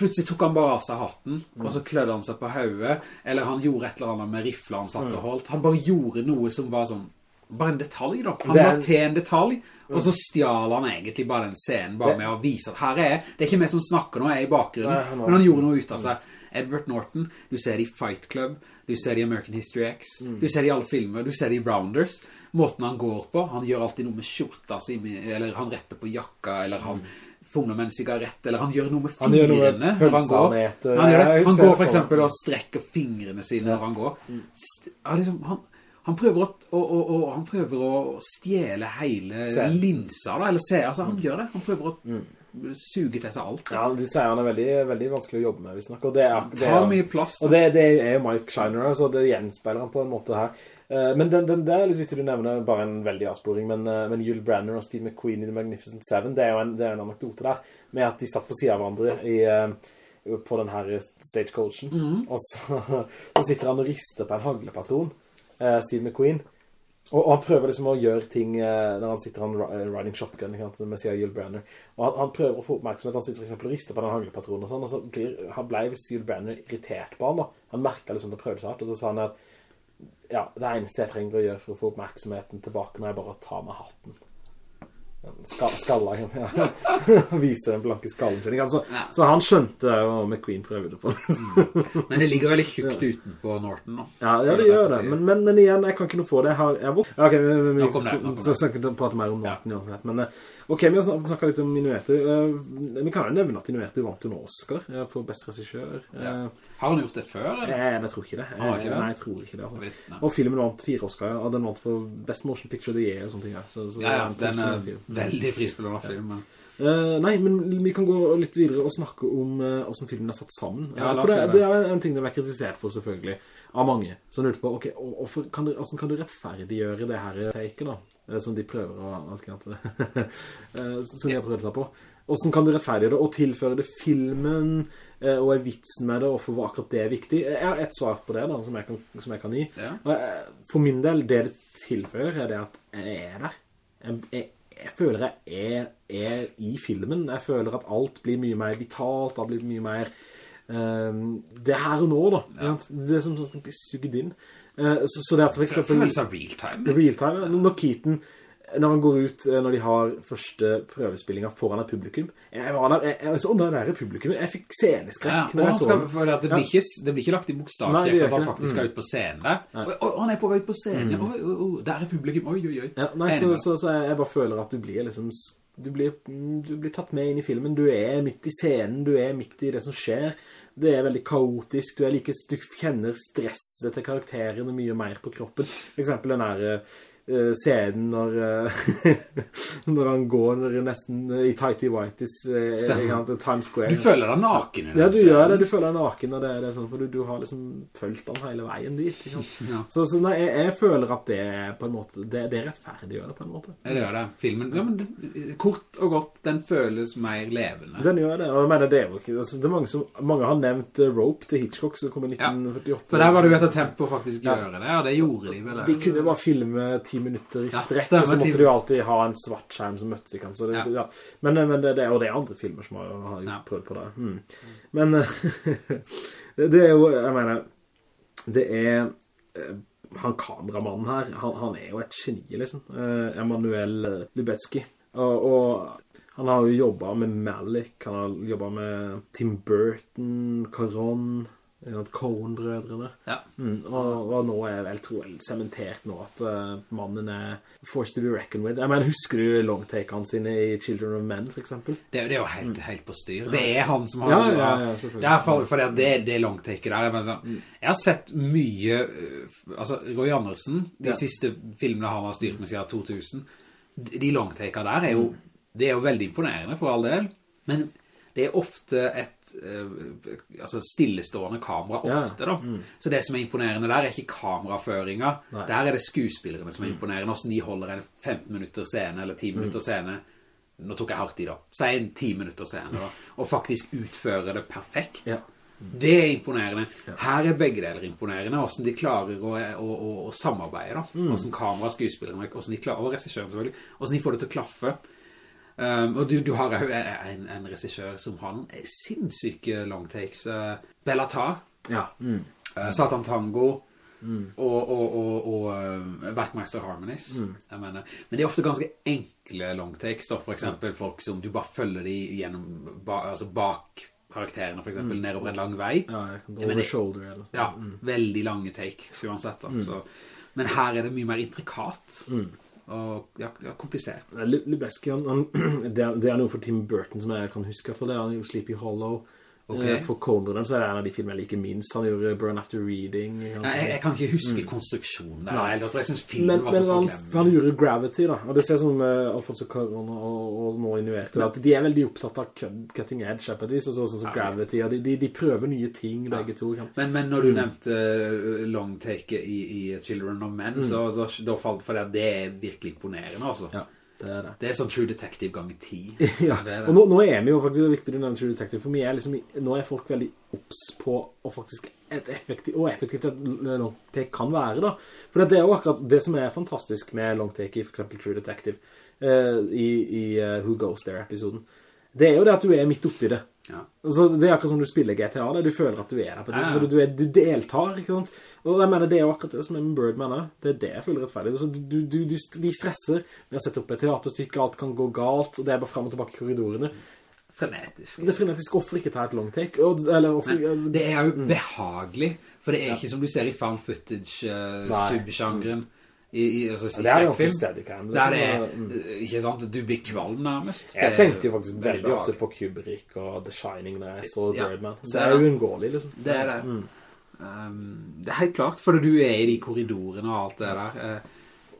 Plutselig tok han bare av seg hatten, og så klødde han seg på hauet, eller han gjorde et eller annet med rifla han satt og holdt. Han bare gjorde noe som var sånn, bare en detalj da. Han var til en detalj, og så stjal han egentlig bare den scenen, bare med å vise at her er jeg. Det er ikke meg som snakker nå, jeg er i bakgrunnen. Men han gjorde noe ut av seg. Edward Norton, du ser det i Fight Club, du ser det i American History X, Mm. du ser det i alle filmer, du ser det i Rounders. Måten han går på, han gjør alltid noe med skjorta si, eller han retter på jakka, eller han fumler med en sigarett, eller han gjør noe med fingrene Han gjør noe med fingrene når han går. han gjør det. Han går for eksempel og strekker fingrene sine når han går. St ja, liksom, han, han prøver å, å, å, å, han prøver å stjele hele Se. linsa, da, eller se, altså han gjør det. Han prøver å suge til seg alt. Ja, de sier han er veldig, veldig vanskelig å jobbe med, hvis nok. Og det er, det er, mye plass. og det, det er jo Mike Shiner, så det gjenspeiler han på en måte her. Eh, Men den, den, det er litt viktig du nevner, bare en veldig avsporing, men, eh, men Yul Branner og Steve McQueen i The Magnificent Seven, det er jo en, det er en anekdote der, med at de satt på siden av hverandre i, eh, på den her stagecoachen, og så, så sitter han og rister på en haglepatron, Steve McQueen, og, og han prøver liksom å gjøre ting eh, når han sitter han riding shotgun sant, med siden Yul Branner. Og han, han prøver å få oppmerksomhet. Han sitter for eksempel og rister på den hanglepatronen og sånn, og så blir, han ble hvis Yul Branner irritert på han da. Han merket liksom det prøvde seg hardt, og så sa han at ja, det eneste jeg trenger å gjøre for å få oppmerksomheten tilbake når jeg bare tar med hatten. Skal, skalla, ja. Viser den blanke skallen sin. Altså. Så, Ja. så han skjønte hva McQueen prøvde på. Men det ligger veldig tjukt utenpå Norton nå. Ja, ja, det gjør det. Men, men, men igjen, jeg kan ikke noe få det. Jeg har, jeg har ok, vi, vi, vi, skal det, det. prate mer om Norton uansett. Men, eh, ok, vi har snakket litt om Inuetu. Eh, vi kan jo nevne at Inuetu vant en Oscar eh, for best regissør. Ja. Har han gjort det før, eller? eh, jeg tror ikke det. Har ikke det? Nei, jeg tror ikke det. Altså. Vet- Og filmen vant fire Oscar, og den vant for Best Motion Picture of the Year og sånne ting. Ja. Så, så Ja, ja, det den er. Veldig frispillende film. ja. Uh, nei, men vi kan gå litt videre og snakke om uh, hvordan filmen er satt sammen. Ja, oss for det, er en ting det er kritisert for selvfølgelig, av mange. Så lurte på, ok, og, og for, kan du, hvordan kan du rettferdiggjøre det her taket da? Som de prøver å, som de har prøvd seg på. Hvordan kan du rettferdiggjøre det, og tilføre det filmen, og er vitsen med det, og for hva akkurat det er viktig? Jeg har et svar på det da, som jeg kan, som jeg kan gi. Ja. For min del, det det tilfører er det at jeg er der. Jeg, jeg, jeg føler jeg er, er i filmen. Jeg føler at alt blir mye mer vitalt, det blir mye mer ehm, det er her og nå da. Ja. Det som, som sånn blir sugd inn. Uh, så, så det at for eksempel Følelse av real time. real time, ja. når Keaton når han går ut, eh, når de har første prøvespillinga foran et publikum, jeg var der, jeg, jeg så under det publikum, jeg fikk sceneskrekk ja, skal, for det, blir ikke, det blir ikke lagt i bokstavtrekk, så han faktisk skal ut på scenen der. Å, oi, han er på vei ut på scenen, oi, oi, oi, der er publikum, oi, oi, oi. Ja, nei, så, så, så jeg, bare føler at du blir liksom du blir, mm, du blir tatt med inn i filmen. Du er midt i scenen Du er midt i det som skjer. Det er veldig kaotisk. Du, like, du kjenner stresset til karakterene Mye mer på kroppen. For eksempel den der eh, scenen når, uh, når han går nesten i tighty whities uh, Times Square Du føler deg naken i den Ja, du scenen. gjør det, du føler deg naken og det, det er sånn, for du, du har liksom følt han hele veien dit? Ja. Så, så nei, jeg, jeg føler at det er på en måte Det, det gjøre det på en måte Ja, det gjør det. Filmen, ja, men det, kort og godt, den føles mer levende. Den gjør det, og jeg mener det er jo ikke altså, Det er mange som Mange har nevnt Rope til Hitchcock Som kom i 1948 Ja. Så der var det jo etter tempo faktisk gjøre det, og det gjorde de vel. De kunne bare filme 10 minutter i strekk Og så måtte du jo alltid ha en svart skjerm som møtte ikke så det, Ja. Men, men det, det, og det er andre filmer som har, har prøvd på det mm. Men det, det er jo Jeg mener Det er eh, han kameramannen her, han, han er jo et geni, liksom. Eh, Emanuel Lubetsky. Og, og han har jo jobbet med Malik, han har jobbet med Tim Burton, Caron, Coen-brødrene. Ja. Mm, og, og nå er jeg vel, tror jeg, sementert nå at uh, mannen er forced to be reckoned with. Jeg mener, husker du longtakene sine i Children of Men, for eksempel? Det, det er jo helt, helt på styr. Det er han som har... Ja, ja, ja, selvfølgelig. Det er for, for det, det, det longtaker der. Jeg, bare sånn, jeg har sett mye... øh, Altså, Roy Andersen, de siste filmene han har styrt med siden 2000, de longtaker der er jo... Det er jo veldig imponerende for all del, men det er ofte et uh, altså stillestående kamera ofte da. Så det som er imponerende der er ikke kameraføringa. Der er det skuespillerne som er imponerende. Hvordan de holder en 15 minutter scene eller 10 minutter scene. Nå tok jeg hardt i da. Si en 10 minutter scene da. Og faktisk utfører det perfekt. Ja. Det er imponerende. Her er begge deler imponerende. Hvordan de klarer å, å, å, å samarbeide da. Hvordan kamera, skuespillerne, hvordan de klarer, og regissøren selvfølgelig. Hvordan de får det til å klaffe. Um, og du, du har jo en, en regissør som har noen sinnssyke longtakes. Uh, Bellatar, Ja. Mm. uh, Satan Tango, og, og, og, og uh, Werkmeister Harmonies. Jeg mener. Men det er ofte ganske enkle longtakes, da. For eksempel folk som du bare følger de gjennom, ba, altså bak karakterene, for eksempel, nedover en lang vei. Ja, over shoulder eller sånt. Ja, veldig lange takes uansett da. Så, men her er det mye mer intrikat. Og ja, ja, komplisert. Lubeski, han, han, det, er, det er noe for Tim Burton som jeg kan huske, for det er jo Sleepy Hollow. Ok. Eh, For Conan så er det en av de filmene jeg liker minst. Han gjorde Burn After Reading. Nei, jeg, jeg kan ikke huske konstruksjonen der, Nei. heller, for jeg synes filmen men, var så men han, han gjorde Gravity da Og det ser som uh, Alfonso Cuarón og, og nå innuerte At de er veldig opptatt av cutting edge på et vis, altså, sånn som Ja. Gravity Og de, de, de prøver nye ting begge to kan. Men, men når du nevnte uh, longtake i, i Children of Men, så, så da falt for deg at det er virkelig imponerende, altså. Ja, det er det Det er sånn True Detective ganger 10. Ja, det det. og nå, nå er vi jo faktisk viktig du nevner True Detective For er liksom, nå er folk veldig opps på Og faktisk et effektivt Og effektivt et longtake kan være da For det er jo akkurat det som er fantastisk Med long take i for eksempel True Detective uh, I, i uh, Who Goes There-episoden Det er jo det at du er midt oppi det Ja. Altså, det er akkurat som du spiller GTA, det. du føler at du er der på det, Ja, ja. du, er, du deltar, ikke sant? Og jeg mener, det er jo akkurat det som er med Birdman, det er det jeg føler rettferdig. Altså, du, du, du, de stresser med å sette opp et teaterstykke, alt kan gå galt, og det er bare frem og tilbake i korridorene. Frenetisk. Det er frenetisk, hvorfor ikke ta et long take? Og, eller offer, Nei, det er jo behagelig, for det er ikke som du ser i found footage uh, Nei. subgenren. I, i, altså, Ja, det er jo ofte steadicam. Det er, Mm. ikke sant, du blir kvalm nærmest. Jeg tenkte jo faktisk veldig veldig ofte på Kubrick og The Shining når jeg så Ja, Birdman. Det er jo unngåelig uunngåelig, liksom. Det er det. Mm. Um, det er helt klart, for du er i de korridorene og alt det der. Eh,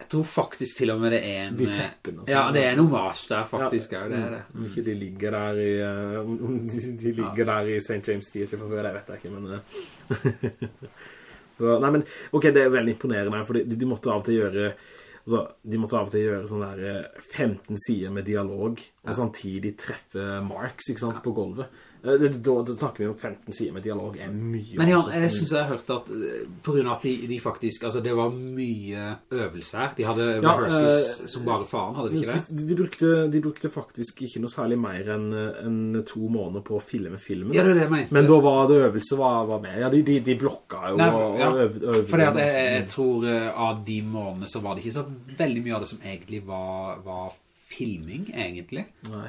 Jeg tror faktisk til og med det er en... De eh, teppene og Ja, sånn. det er noe mas der faktisk, ja, det er det. Om ikke de ligger der i eh, om de, ligger ligger der i St. James Theatre fra før, det vet jeg ikke, men eh, Så, nei, men Ok, det er veldig imponerende For de, de måtte av og til gjøre Altså, de måtte av og til gjøre sånn der eh, 15 sider med dialog og samtidig treffe Marks, ikke sant, på gulvet. Eh, det- Da, da snakker vi om 15 sider med dialog er mye. Men ja, altså. jeg synes jeg har hørt at eh, på grunn av at de, de faktisk, altså det var mye øvelser. De hadde Ja, rehearsals eh, som bare faen, hadde de ikke det? De, de, brukte, de brukte faktisk ikke noe særlig mer enn en to måneder på å filme filmen. Ja, det det. Men da var det øvelse var, var med. Ja, de, de, de blokka jo Nei, for, ja. øv, øvde Fordi at jeg, jeg tror av de månedene så var det ikke så veldig mye av det som egentlig var, var filming, egentlig. Nei.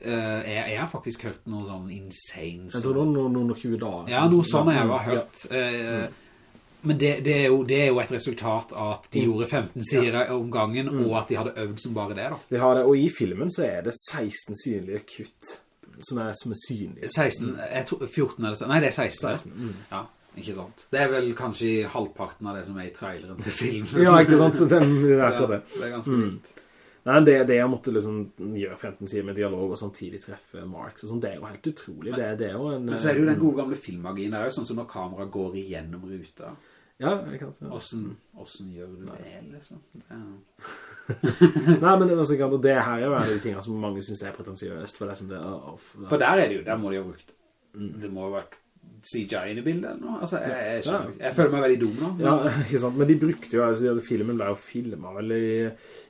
Eh, jeg, jeg har faktisk hørt noe sånn insane Jeg tror var noen, noen 20 dager. Ja, noe sånn jeg har Ja. hørt. Eh, Men det, det, er jo, det er jo et resultat av at de gjorde 15 sider om gangen, og at de hadde øvd som bare det da. De har det, og i filmen så er det 16 synlige kutt som er, som er synlige. 16, jeg tror, 14 eller så, nei det er 16. 16, mm. Ja, ikke sant. Det er vel kanskje halvparten av det som er i traileren til filmen. Ja, ikke sant? Så det, er akkurat det. det er ganske vilt. Nei, det, det jeg måtte liksom gjøre 15 sider med dialog og samtidig treffe Marx og sånn, det er jo helt utrolig. Det, det er jo en... Men så er det jo den gode gamle filmmagien, det er jo sånn som når kamera går igjennom ruta. Ja, ikke sant? det. Hvordan, hvordan gjør du det, liksom? Ja. Nei, men det, altså, ikke sant, og det her er jo en av de tingene som mange synes er pretensiøst, for det er sånn det... å, å, For der er det jo, der må de ha brukt Det må ha vært CGI inn i bildet eller noe Altså, jeg, jeg, skjønner jeg føler meg veldig dum nå. Ja, ikke sant, men de brukte jo, altså, filmen ble jo filmet vel i,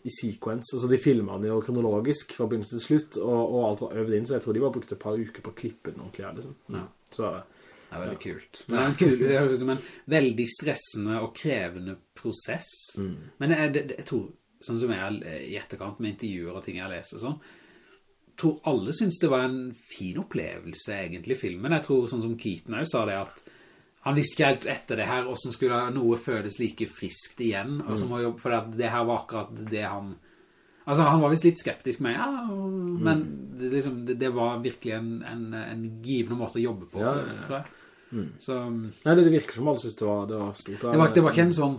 i sequence, altså de filmet den jo kronologisk fra begynnelsen til slutt, og, og alt var øvd inn, så jeg tror de bare brukte et par uker på å klippe den ordentlig, her, liksom. Ja. Så, Det er veldig kult. Det, er en kul, det høres ut som en veldig stressende og krevende prosess. Men jeg, det, jeg tror, sånn som jeg er i etterkant med intervjuer og ting jeg leser og sånn tror alle synes det var en fin opplevelse egentlig filmen. Jeg tror sånn som Keaton også sa det at han visste ikke helt etter det her hvordan skulle noe føles like friskt igjen, må jo, for det her var akkurat det han Altså, han var visst litt skeptisk med, ja, men det, liksom, det, det var virkelig en, en, en givende måte å jobbe på, Ja, ja, ja. jeg. Så, nei, det, det virker som alle synes det var, det var stort. det var, det var ikke en sånn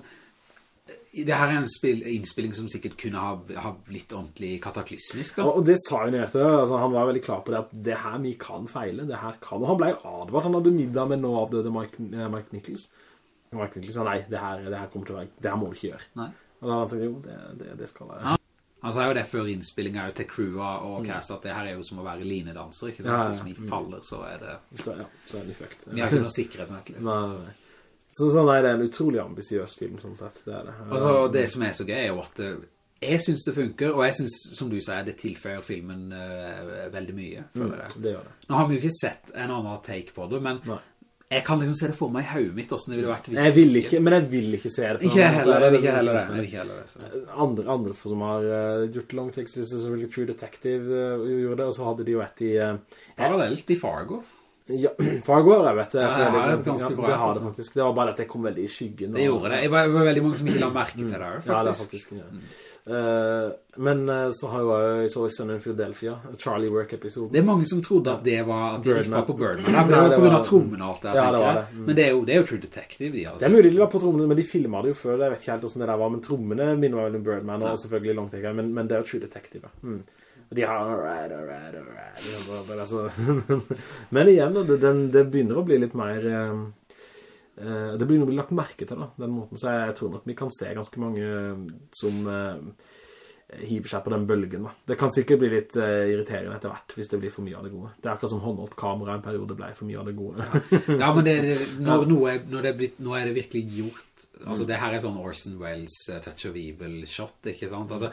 det her er en spill, innspilling som sikkert kunne ha, ha blitt ordentlig kataklysmisk da. Og, det sa jo Nøyte, altså, han var veldig klar på det at det her vi kan feile, det her kan, og han ble advart, han hadde middag med nå avdøde Mike, eh, Mike Nichols. Mike Nichols sa, nei, det her, det her kommer til å være, det her må du ikke gjøre. Nei. Og da tenkte jeg, jo, det, det, det skal være. Ja. Han sa jo det før innspillingen til crewa og cast at det her er jo som å være linedanser, ikke sant? Ja, ja, ja. Så Hvis vi faller, så er det... Så, ja, så er det fucked. Vi har ikke noe sikkerhetsnett, liksom. Nei, nei, nei. Så, sånn der, det er en utrolig ambisiøs film, sånn sett, det det. Og så det som er så gøy er jo at eh, jeg synes det funker, og jeg synes, som du sier, det tilføyer filmen uh, veldig mye, Mm, det. Det gjør det. Nå har vi jo ikke sett en annen take på det, men Nei. jeg kan liksom se det for meg i hodet mitt, hvordan det ville vært hvis Jeg vil ikke, men jeg vil ikke se det. Ikke heller, jeg vil ikke heller det. Ikke heller det. Andre, andre som har uh, gjort Long Takes som really True Detective uh, gjorde det, og så hadde de jo et i... Parallelt i Fargo. Ja, Fargo, jeg vet det. Ja, det har et ganske bra det har det altså. faktisk. Det var bare at det kom veldig i skyggen. Det gjorde det. Det var, var veldig mange som ikke la merke til det, faktisk. Ja, det er faktisk. ja. Mm. Uh, men uh, så har jo jeg så i Sønnen Philadelphia, Charlie Work-episoden. Det er mange som trodde at det var at de Birdman. var på Birdman. Ja, det var på grunn av trommen og alt det, Ja, det jeg. det. Mm. Men det er, jo, det er jo True Detective, de, altså. Det er mulig de var på trommene, men de filmet det jo før, jeg vet ikke helt hvordan det der var, men trommene minner meg vel om Birdman, og selvfølgelig Longtaker, men, men det er jo True Detective. ja. Mm. Og de har alright, alright, alright. de bare- bare så- Men igjen, det, den, det begynner å bli litt mer eh, eh, Det begynner å bli lagt merke til, da, den måten. Så jeg tror nok vi kan se ganske mange som eh, hiver seg på den bølgen. Da. Det kan sikkert bli litt uh, irriterende etter hvert hvis det blir for mye av det gode. Det er akkurat som håndholdt kamera en periode ble for mye av det gode. Ja, men det, det, når, nå, er, når, det er blitt, nå er det virkelig gjort Altså det her er sånn Orson Welles uh, Touch of Evil shot, ikke sant? Altså,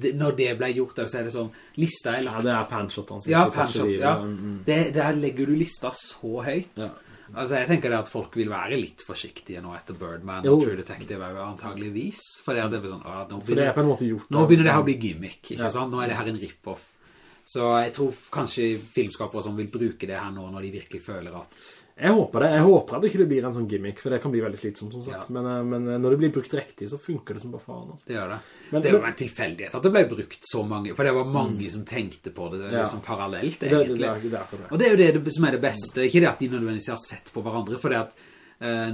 det, når det ble gjort så er det sånn Lista er lagt. Ja, det er panshotene. Ja, panshot, ja mm, det, Der legger du lista så høyt Ja. Altså jeg tenker det at folk vil være litt forsiktige nå etter Birdman Jo. og True Detective er jo antageligvis For det er det sånn, nå, For det er gjort. nå begynner det her å bli gimmick, ikke Ja. sant? Nå er det her en rip-off Så jeg tror kanskje filmskapere som vil bruke det her nå når de virkelig føler at Jeg håper det. Jeg håper at ikke det blir en sånn gimmick, for det kan bli veldig slitsomt, som sagt. Ja. Men, eh, men eh, når det blir brukt riktig, så funker det som bare faen. Altså. Det gjør det. Men- det er jo en tilfeldighet at det ble brukt så mange, for det var mange som tenkte på det, det Ja. liksom parallelt egentlig. det, det det. Og det er jo det, som er det beste. Ikke det at de nødvendigvis har sett på hverandre, for det at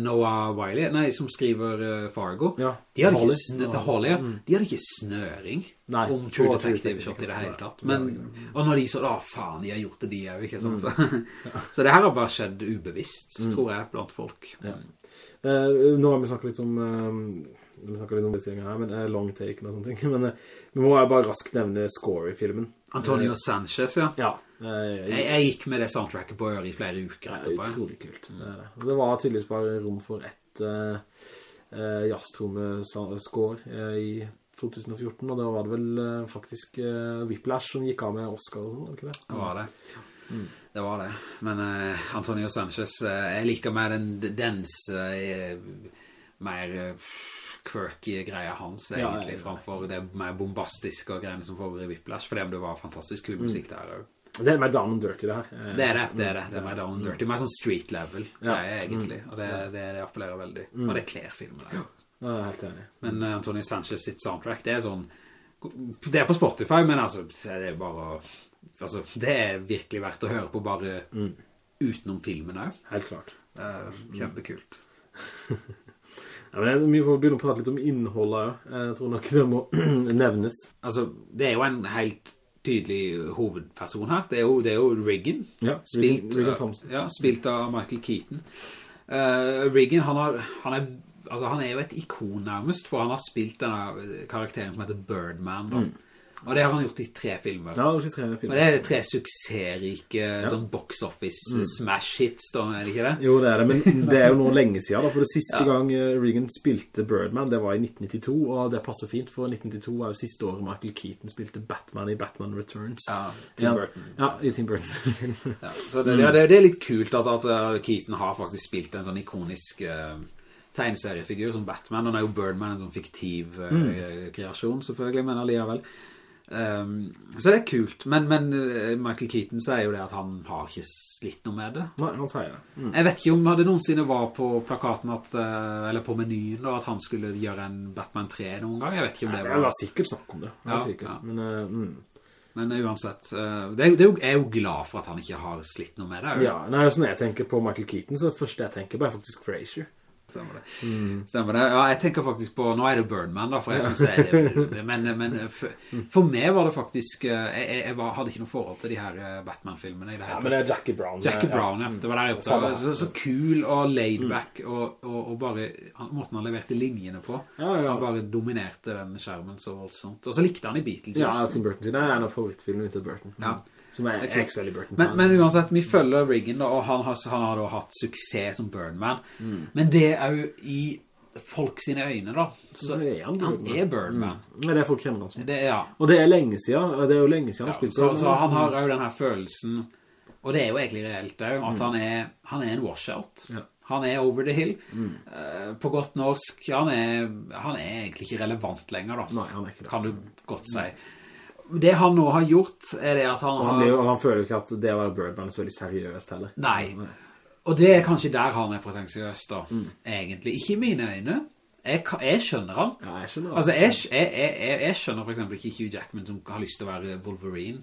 Noah Wiley, nei, som skriver eh, Fargo, Ja, de, hadde Holly. ikke snø, Ja. mm. de hadde ikke snøring Nei, om True Detective Shot i det hele tatt. Men, og når de så, da, faen, de har gjort det de er jo, ikke sant? Så, Mm. så det her har bare skjedd ubevisst, tror jeg, blant folk. Ja. Uh, nå har vi snakket litt om vi snakker litt om litt her, men eh, long take og sånne ting. Men eh, vi må bare raskt nevne score i filmen. Antonio Sanchez, ja. Ja. eh, Jeg, jeg gikk med det soundtracket på øret i flere uker Det er etterpå. utrolig kult. Det, er det. det var tydeligvis bare rom for ett uh, uh, jazztromme-score eh, i 2014, og da var det vel uh, faktisk eh, Whiplash som gikk av med Oscar og sånn, det ikke det? Det var det. Det var det. Men eh, Antonio Sanchez, eh, jeg liker mer den dense, eh, mer eh, quirky greia hans, egentlig, ja, framfor det mer bombastiske og greiene som foregår i Whiplash, fordi det var fantastisk kul musikk der også. Det er mer down and dirty det her. Eh, Det er det, det er det. Det er mer down and dirty. Mer sånn street level, Ja. greie, egentlig. Og det, det, det appellerer veldig. Og det kler filmen der. Ja, er helt enig. Men eh, Antonio Sanchez sitt soundtrack, det er sånn Det er på Spotify, men altså Det er bare Altså, det er virkelig verdt å høre på bare utenom filmen. Helt klart. Kjempekult. Ja, men vi får begynne å prate litt om innholdet også. Jeg tror nok det må nevnes. Altså, det er jo en helt tydelig hovedperson her. Det er jo, det er jo Riggin. Ja, Spilt, Regan Thompson. Ja, spilt av Michael Keaton. Uh, Riggin, han, har, han, er, altså, han er jo et ikon nærmest, for han har spilt denne karakteren som heter Birdman. Da. Og det har han gjort i tre filmer. Ja, det er filmer. tre Og det er tre suksessrike sånn box office smash hits, da, er det ikke det? Jo, det er det, men det er jo nå lenge siden da, for det siste gang eh, Regan spilte Birdman, det var i 1992, og det passer fint, for 1992 var jo siste året Michael Keaton spilte Batman i Batman Returns. Ja, Tim Ja, Burton. Ja, i Tim Burton. Ja, så det, ja, det, det er litt kult at, at uh, Keaton har faktisk spilt en sånn ikonisk uh, tegneseriefigur som Batman. Han er jo Birdman, en sånn fiktiv uh, kreasjon selvfølgelig, men alligevel. Um, så det er kult, men, men uh, Michael Keaton sier jo det at han har ikke slitt noe med det. Nei, han sier det. Mm. Jeg vet ikke om det noensinne var på plakaten at, uh, eller på menyen da, at han skulle gjøre en Batman 3 noen gang. Jeg vet ikke om det Det var var... sikkert snakk om det. Ja, ja. Men, uh, mm. Men uansett, det, er, det jo, jeg er jo glad for at han ikke har slitt noe med det. ja, nei, når jeg tenker på Michael Keaton, så det første jeg tenker på er faktisk Frasier. Stemmer det. Stemmer det. Ja, jeg tenker faktisk på, nå er det Birdman da, for jeg synes det er det, men, men for, for meg var det faktisk, eh, jeg, jeg, var, hadde ikke noe forhold til de her eh, Batman-filmene Ja, men det er Jackie Brown. Jackie Brown, ja. Det var der jeg oppdaget. Så, så kul og laid back, og, og, og bare, måten han leverte linjene på, Ja, ja. han bare dominerte den skjermen så voldsomt. Og så likte han i Beatles. Ja, Tim Burton sin er en av favorittfilmene til Burton. Ja. Som er kult. ikke så veldig Burton. Men, men uansett, vi følger Riggen da, og han har, han har da hatt suksess som Birdman. Mm. Men det er jo i folk sine øyne da, så Så er han han er Birdman. Men det er folk kjenner han som. Det, ja. Og det er lenge siden, det er jo lenge siden han ja. spilte Så, så han har jo den her følelsen, og det er jo egentlig reelt det, at han, er, han er en washout. Ja. Han er over the hill. Eh, på godt norsk, han er, han er egentlig ikke relevant lenger da. Nei, han er ikke det. Kan du godt si. Det han nå har gjort, er det at han han har... Og jo- han føler jo ikke at det å være Birdman er så veldig seriøst heller. Nei. Og det er kanskje der han er pretensiøs da, egentlig. Ikke i mine øyne. Jeg, jeg skjønner han. Ja, jeg skjønner. Altså, jeg, jeg, jeg, skjønner for eksempel ikke Hugh Jackman som har lyst til å være Wolverine.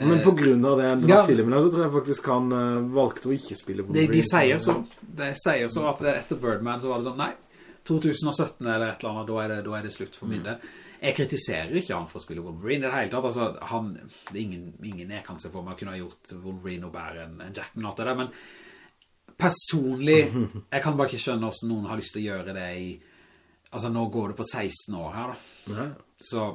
Men på grunn av det, Ja. filmen, så tror jeg faktisk han eh, valgte å ikke spille Wolverine. de sier så, de sier så at etter Birdman så var det sånn, nei, 2017 eller et eller annet, da er det, da er det slutt for min del. Jeg kritiserer ikke han for å spille Wolverine i det hele tatt, altså, han, det er ingen, ingen jeg kan se for meg kunne ha gjort Wolverine og bære en, en Jackman og alt det der, men personlig, jeg kan bare ikke skjønne hvordan noen har lyst til å gjøre det i, altså nå går det på 16 år her da, Nei. så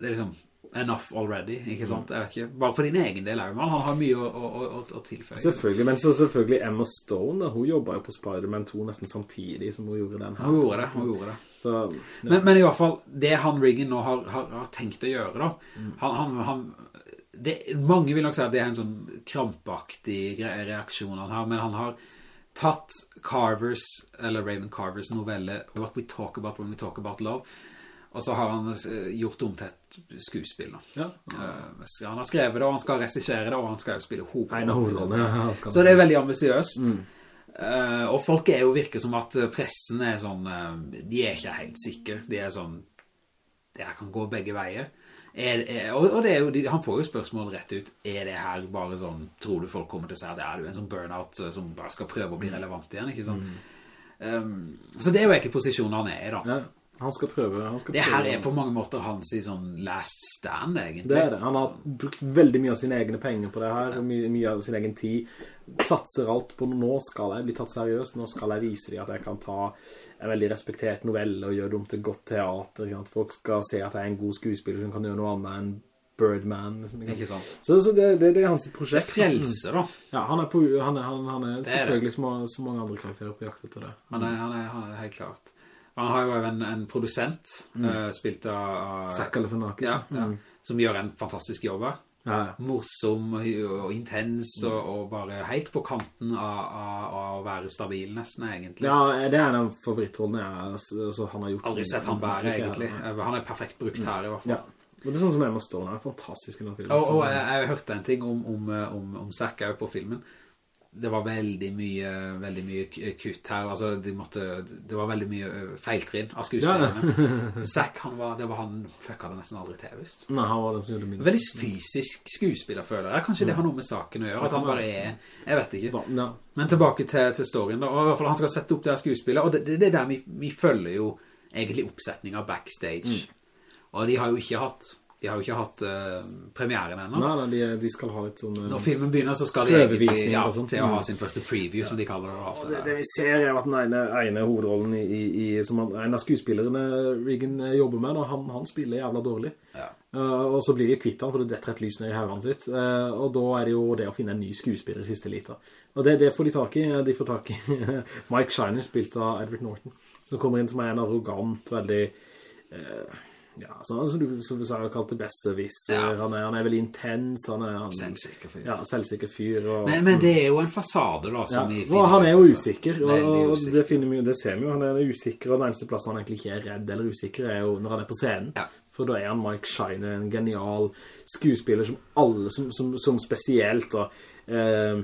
det er liksom enough already, ikke sant? Jeg vet ikke, bare for din egen del, Aumann, han har mye å, å, å, å, tilføye. Selvfølgelig, men så selvfølgelig Emma Stone, hun jobbet jo på Spider-Man 2 nesten samtidig som hun gjorde den her. Hun gjorde det, hun gjorde det. Så, Men, men i hvert fall, det han Riggen nå har, har, har tenkt å gjøre da, han, han, han det, mange vil nok si at det er en sånn krampaktig reaksjon han har, men han har tatt Carvers, eller Raymond Carvers novelle, What We Talk About When We Talk About Love, og så har han eh, gjort om til et skuespill ja. Uh, han har skrevet det, og han skal regissere det, og han skal jo spille hovedrollen. ja, så det er veldig ambisiøst. uh, og folk er jo virker som at pressen er sånn, uh, de er ikke helt sikre. De er sånn, det her kan gå begge veier. Er, er, og og det er jo, de, han får jo spørsmål rett ut, er det her bare sånn, tror du folk kommer til å si at det er du en sånn burnout som bare skal prøve å bli relevant igjen, ikke sant? Um, så det er jo ikke posisjonen han er i da. Ja. Han skal prøve. Han skal Det her prøve. er på mange måter hans i sånn last stand, egentlig. Det er det. Han har brukt veldig mye av sine egne penger på det her, og mye, mye av sin egen tid. Satser alt på nå skal jeg bli tatt seriøst, nå skal jeg vise dem at jeg kan ta en veldig respektert novelle og gjøre det om til godt teater. At? Folk skal se at jeg er en god skuespiller som kan gjøre noe annet enn Birdman. Liksom, Ikke sant? Så, så det, det, det er hans prosjekt. Det frelser, da. Ja, han er, på, han er, han, han er selvfølgelig som som mange andre karakterer på jakt etter det. Er, han er, han er helt klart. Han har jo en, en produsent, eh, spilt av... Zack Galifianakis. ja, ja, Mm. som gjør en fantastisk jobb her. Ja, ja. Morsom og, og intens, og, og bare helt på kanten av, å være stabil nesten, egentlig. Ja, det er en av favorittrollene jeg altså, han har gjort. Aldri sett han bære, egentlig. heller. Han er perfekt brukt her, i hvert fall. Ja. Og det er sånn som Emma Stone, er fantastisk i den filmen. Og, og jeg, jeg hørte en ting om, om, om, om Zack på filmen. Det var veldig mye, veldig mye kutt her. Altså, de måtte, det var veldig mye feiltrinn av skuespillerne. Zack, han var, det var han, fuck, hadde nesten aldri til, visst. Nei, han var den som gjorde minst. Veldig fysisk skuespiller, føler jeg. Kanskje det har noe med saken å gjøre, at han bare er, jeg vet ikke. Ja, Men tilbake til, til storyen da, og i hvert fall han skal sette opp det her skuespillet, og det, det, det er der vi, vi følger jo egentlig oppsetninger backstage. Og de har jo ikke hatt, de har jo ikke hatt uh, premieren ennå. nei, nei, de, de skal ha litt sånn... Uh, Når filmen begynner så skal de egentlig ja, sånt. til å ha Mm. sin første preview, som de kaller det. Og alt det det, vi ser er at den ene, ene hovedrollen i, i, som han, en av skuespillerne Regan eh, jobber med, han, han spiller jævla dårlig. Ja. Uh, og så blir de kvitt han, for det detter et lys ned i haugen sitt. Uh, og da er det jo det å finne en ny skuespiller i siste lita. Og det, det får de tak i. De får tak i Mike Shiner, spilt av Edward Norton, som kommer inn som er en arrogant, veldig... eh, ja, sånn som du, som du sa, kalte besserwisser. Ja. Han, er, han er veldig intens, han er... Han, Selvsikker fyr. Ja, selvsikker fyr. Og, Men, men det er jo en fasade da, ja, som vi og han er jo usikker, og, og usikker. det, finner vi, det ser vi jo, han er usikker, og den eneste plassen han egentlig ikke er redd eller usikker er jo når han er på scenen. Ja. For da er han Mike Shiner, en genial skuespiller som alle, som, som, som spesielt, og eh,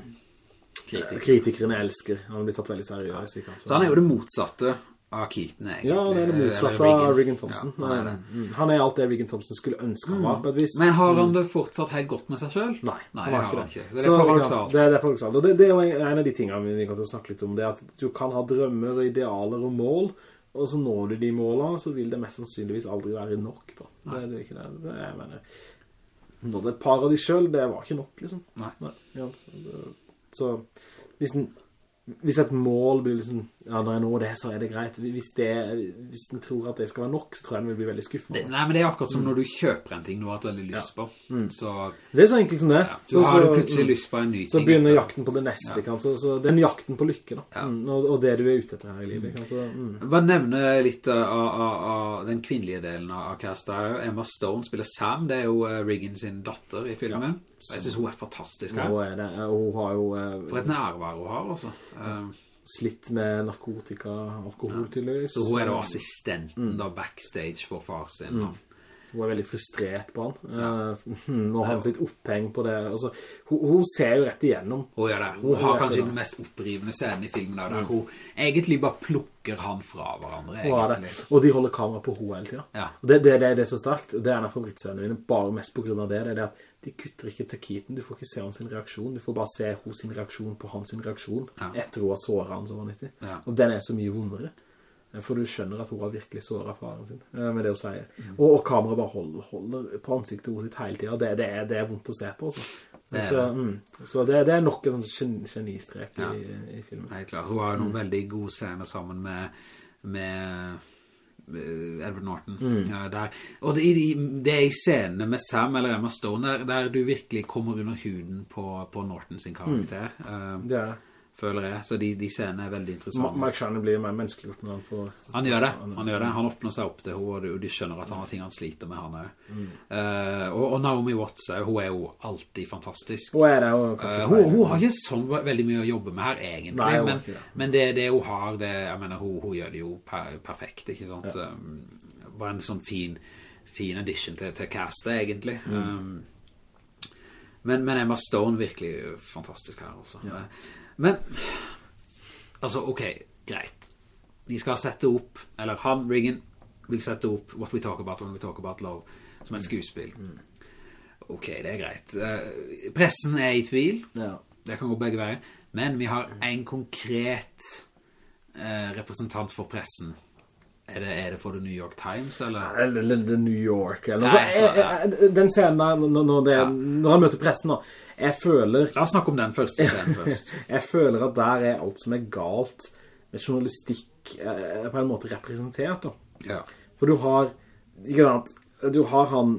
Kritiker. kritikerne elsker. Han blir tatt veldig seriøst. ja. Så han er jo det motsatte av Keaton, egentlig. Ja, det er det motsatte av Regan Thompson. Ja, han er. Mm, han er alt det Regan Thompson skulle ønske han var, på et vis. Men har han det fortsatt helt godt med seg selv? Nei, Nei han det har ikke det. ikke. Det er paradoksalt. sant, det, det er. Og det, det er en, av de tingene vi kan snakke litt om, det at du kan ha drømmer og idealer og mål, og så når du de målene, så vil det mest sannsynligvis aldri være nok, da. Det, det er ikke det. det er, jeg mener, er et par av de selv, det var ikke nok, liksom. Nei. ja, så, det, så hvis en hvis et mål blir liksom Ja, når jeg når det, så er det greit Hvis, det, hvis den tror at det skal være nok Så tror jeg den vil bli veldig skuffet Det, nei, men det er akkurat som når du kjøper en ting du har hatt veldig lyst på. Så, Det er så enkelt som det ja, så Så- har du plutselig mm. lyst på en ny ting. Så begynner etter. jakten på det neste, ja. sant? Så, den jakten på lykke, da. Ja. Mm, og, og det du er ute etter her i livet? Så, mm. Bare nevne litt av, av, av den kvinnelige delen av cast her. Emma Stone spiller Sam, det er jo uh, Riggin sin datter i filmen. Jeg synes hun er fantastisk her. Hun er det, og hun har jo eh, For et nærvær hun har, altså. Um, slitt med narkotika, alkohol tydeligvis. så hun er da assistenten da backstage for far sin. da. Hun er veldig frustrert på han. eh, når han sitt oppheng på det. Altså, hun, hun ser jo rett igjennom. Gjør. Hun Hun har kanskje det. den mest opprivende scenen i filmen der, der hun egentlig bare plukker han fra hverandre, det. Og de holder kamera på hun hele tiden. Ja. Det, det, det, det er så sterkt. Det er en av favorittscenene mine, bare mest på grunn av det. Det er det at de kutter ikke Keaton. Du får ikke se hans reaksjon. Du får bare se hos sin reaksjon på hans reaksjon Ja. etter hun har såret han så vanvittig. Ja. Og den er så mye vondere. For du skjønner at hun har virkelig såret faren sin eh, med det hun sier. Mm. Og, og kameraet bare holder, holder på ansiktet hos sitt hele tiden. Det, det, er, det er vondt å se på, altså. Det så, mm, så det, det er nok en sånn gen, genistrek Ja. i, i filmen. Helt klart. Hun har noen noen veldig gode scener sammen med, med eh, Edward Norton. Ja, der. Og det, det er i scenene med Sam eller Emma Stone der, der du virkelig kommer under huden på, på Norton sin karakter, eh, Det er det. Føler jeg. Så de, de scenene er veldig interessante. Mark Shannon blir mer menneskeliggjort når han får... Han gjør det, han gjør det. Han åpner seg opp til henne, og du, skjønner at han har ting han sliter med, han også. Mm. Uh, og, og Naomi Watts, hun er jo alltid fantastisk. Hun er det, og uh, hun, hun har ikke sånn veldig mye å jobbe med her, egentlig. Nei, men, det. men det, det hun har, det, jeg mener, hun, hun gjør det jo per, perfekt, ikke sant? Um, bare en sånn fin, fin addition til, til castet, egentlig. Mm. Um, men, men Emma Stone virkelig fantastisk her, også. Men, altså, ok, greit. De skal sette opp, eller han, Regan, vil sette opp What We Talk About When We Talk About Love, som et skuespill. Ok, det er greit. Eh, pressen er i tvil. Ja. Det kan gå begge veier. Men vi har en konkret eh, representant for pressen Er det, er det for The New York Times, eller? Eller The New York eller noe. Så Nei, jeg, jeg, den scenen der, når, det, Ja. når han møter pressen da, jeg føler, La oss snakke om den første scenen først. jeg føler at der er alt som er galt med journalistikk eh, på en måte representert da. Ja. For du har, sant, du har han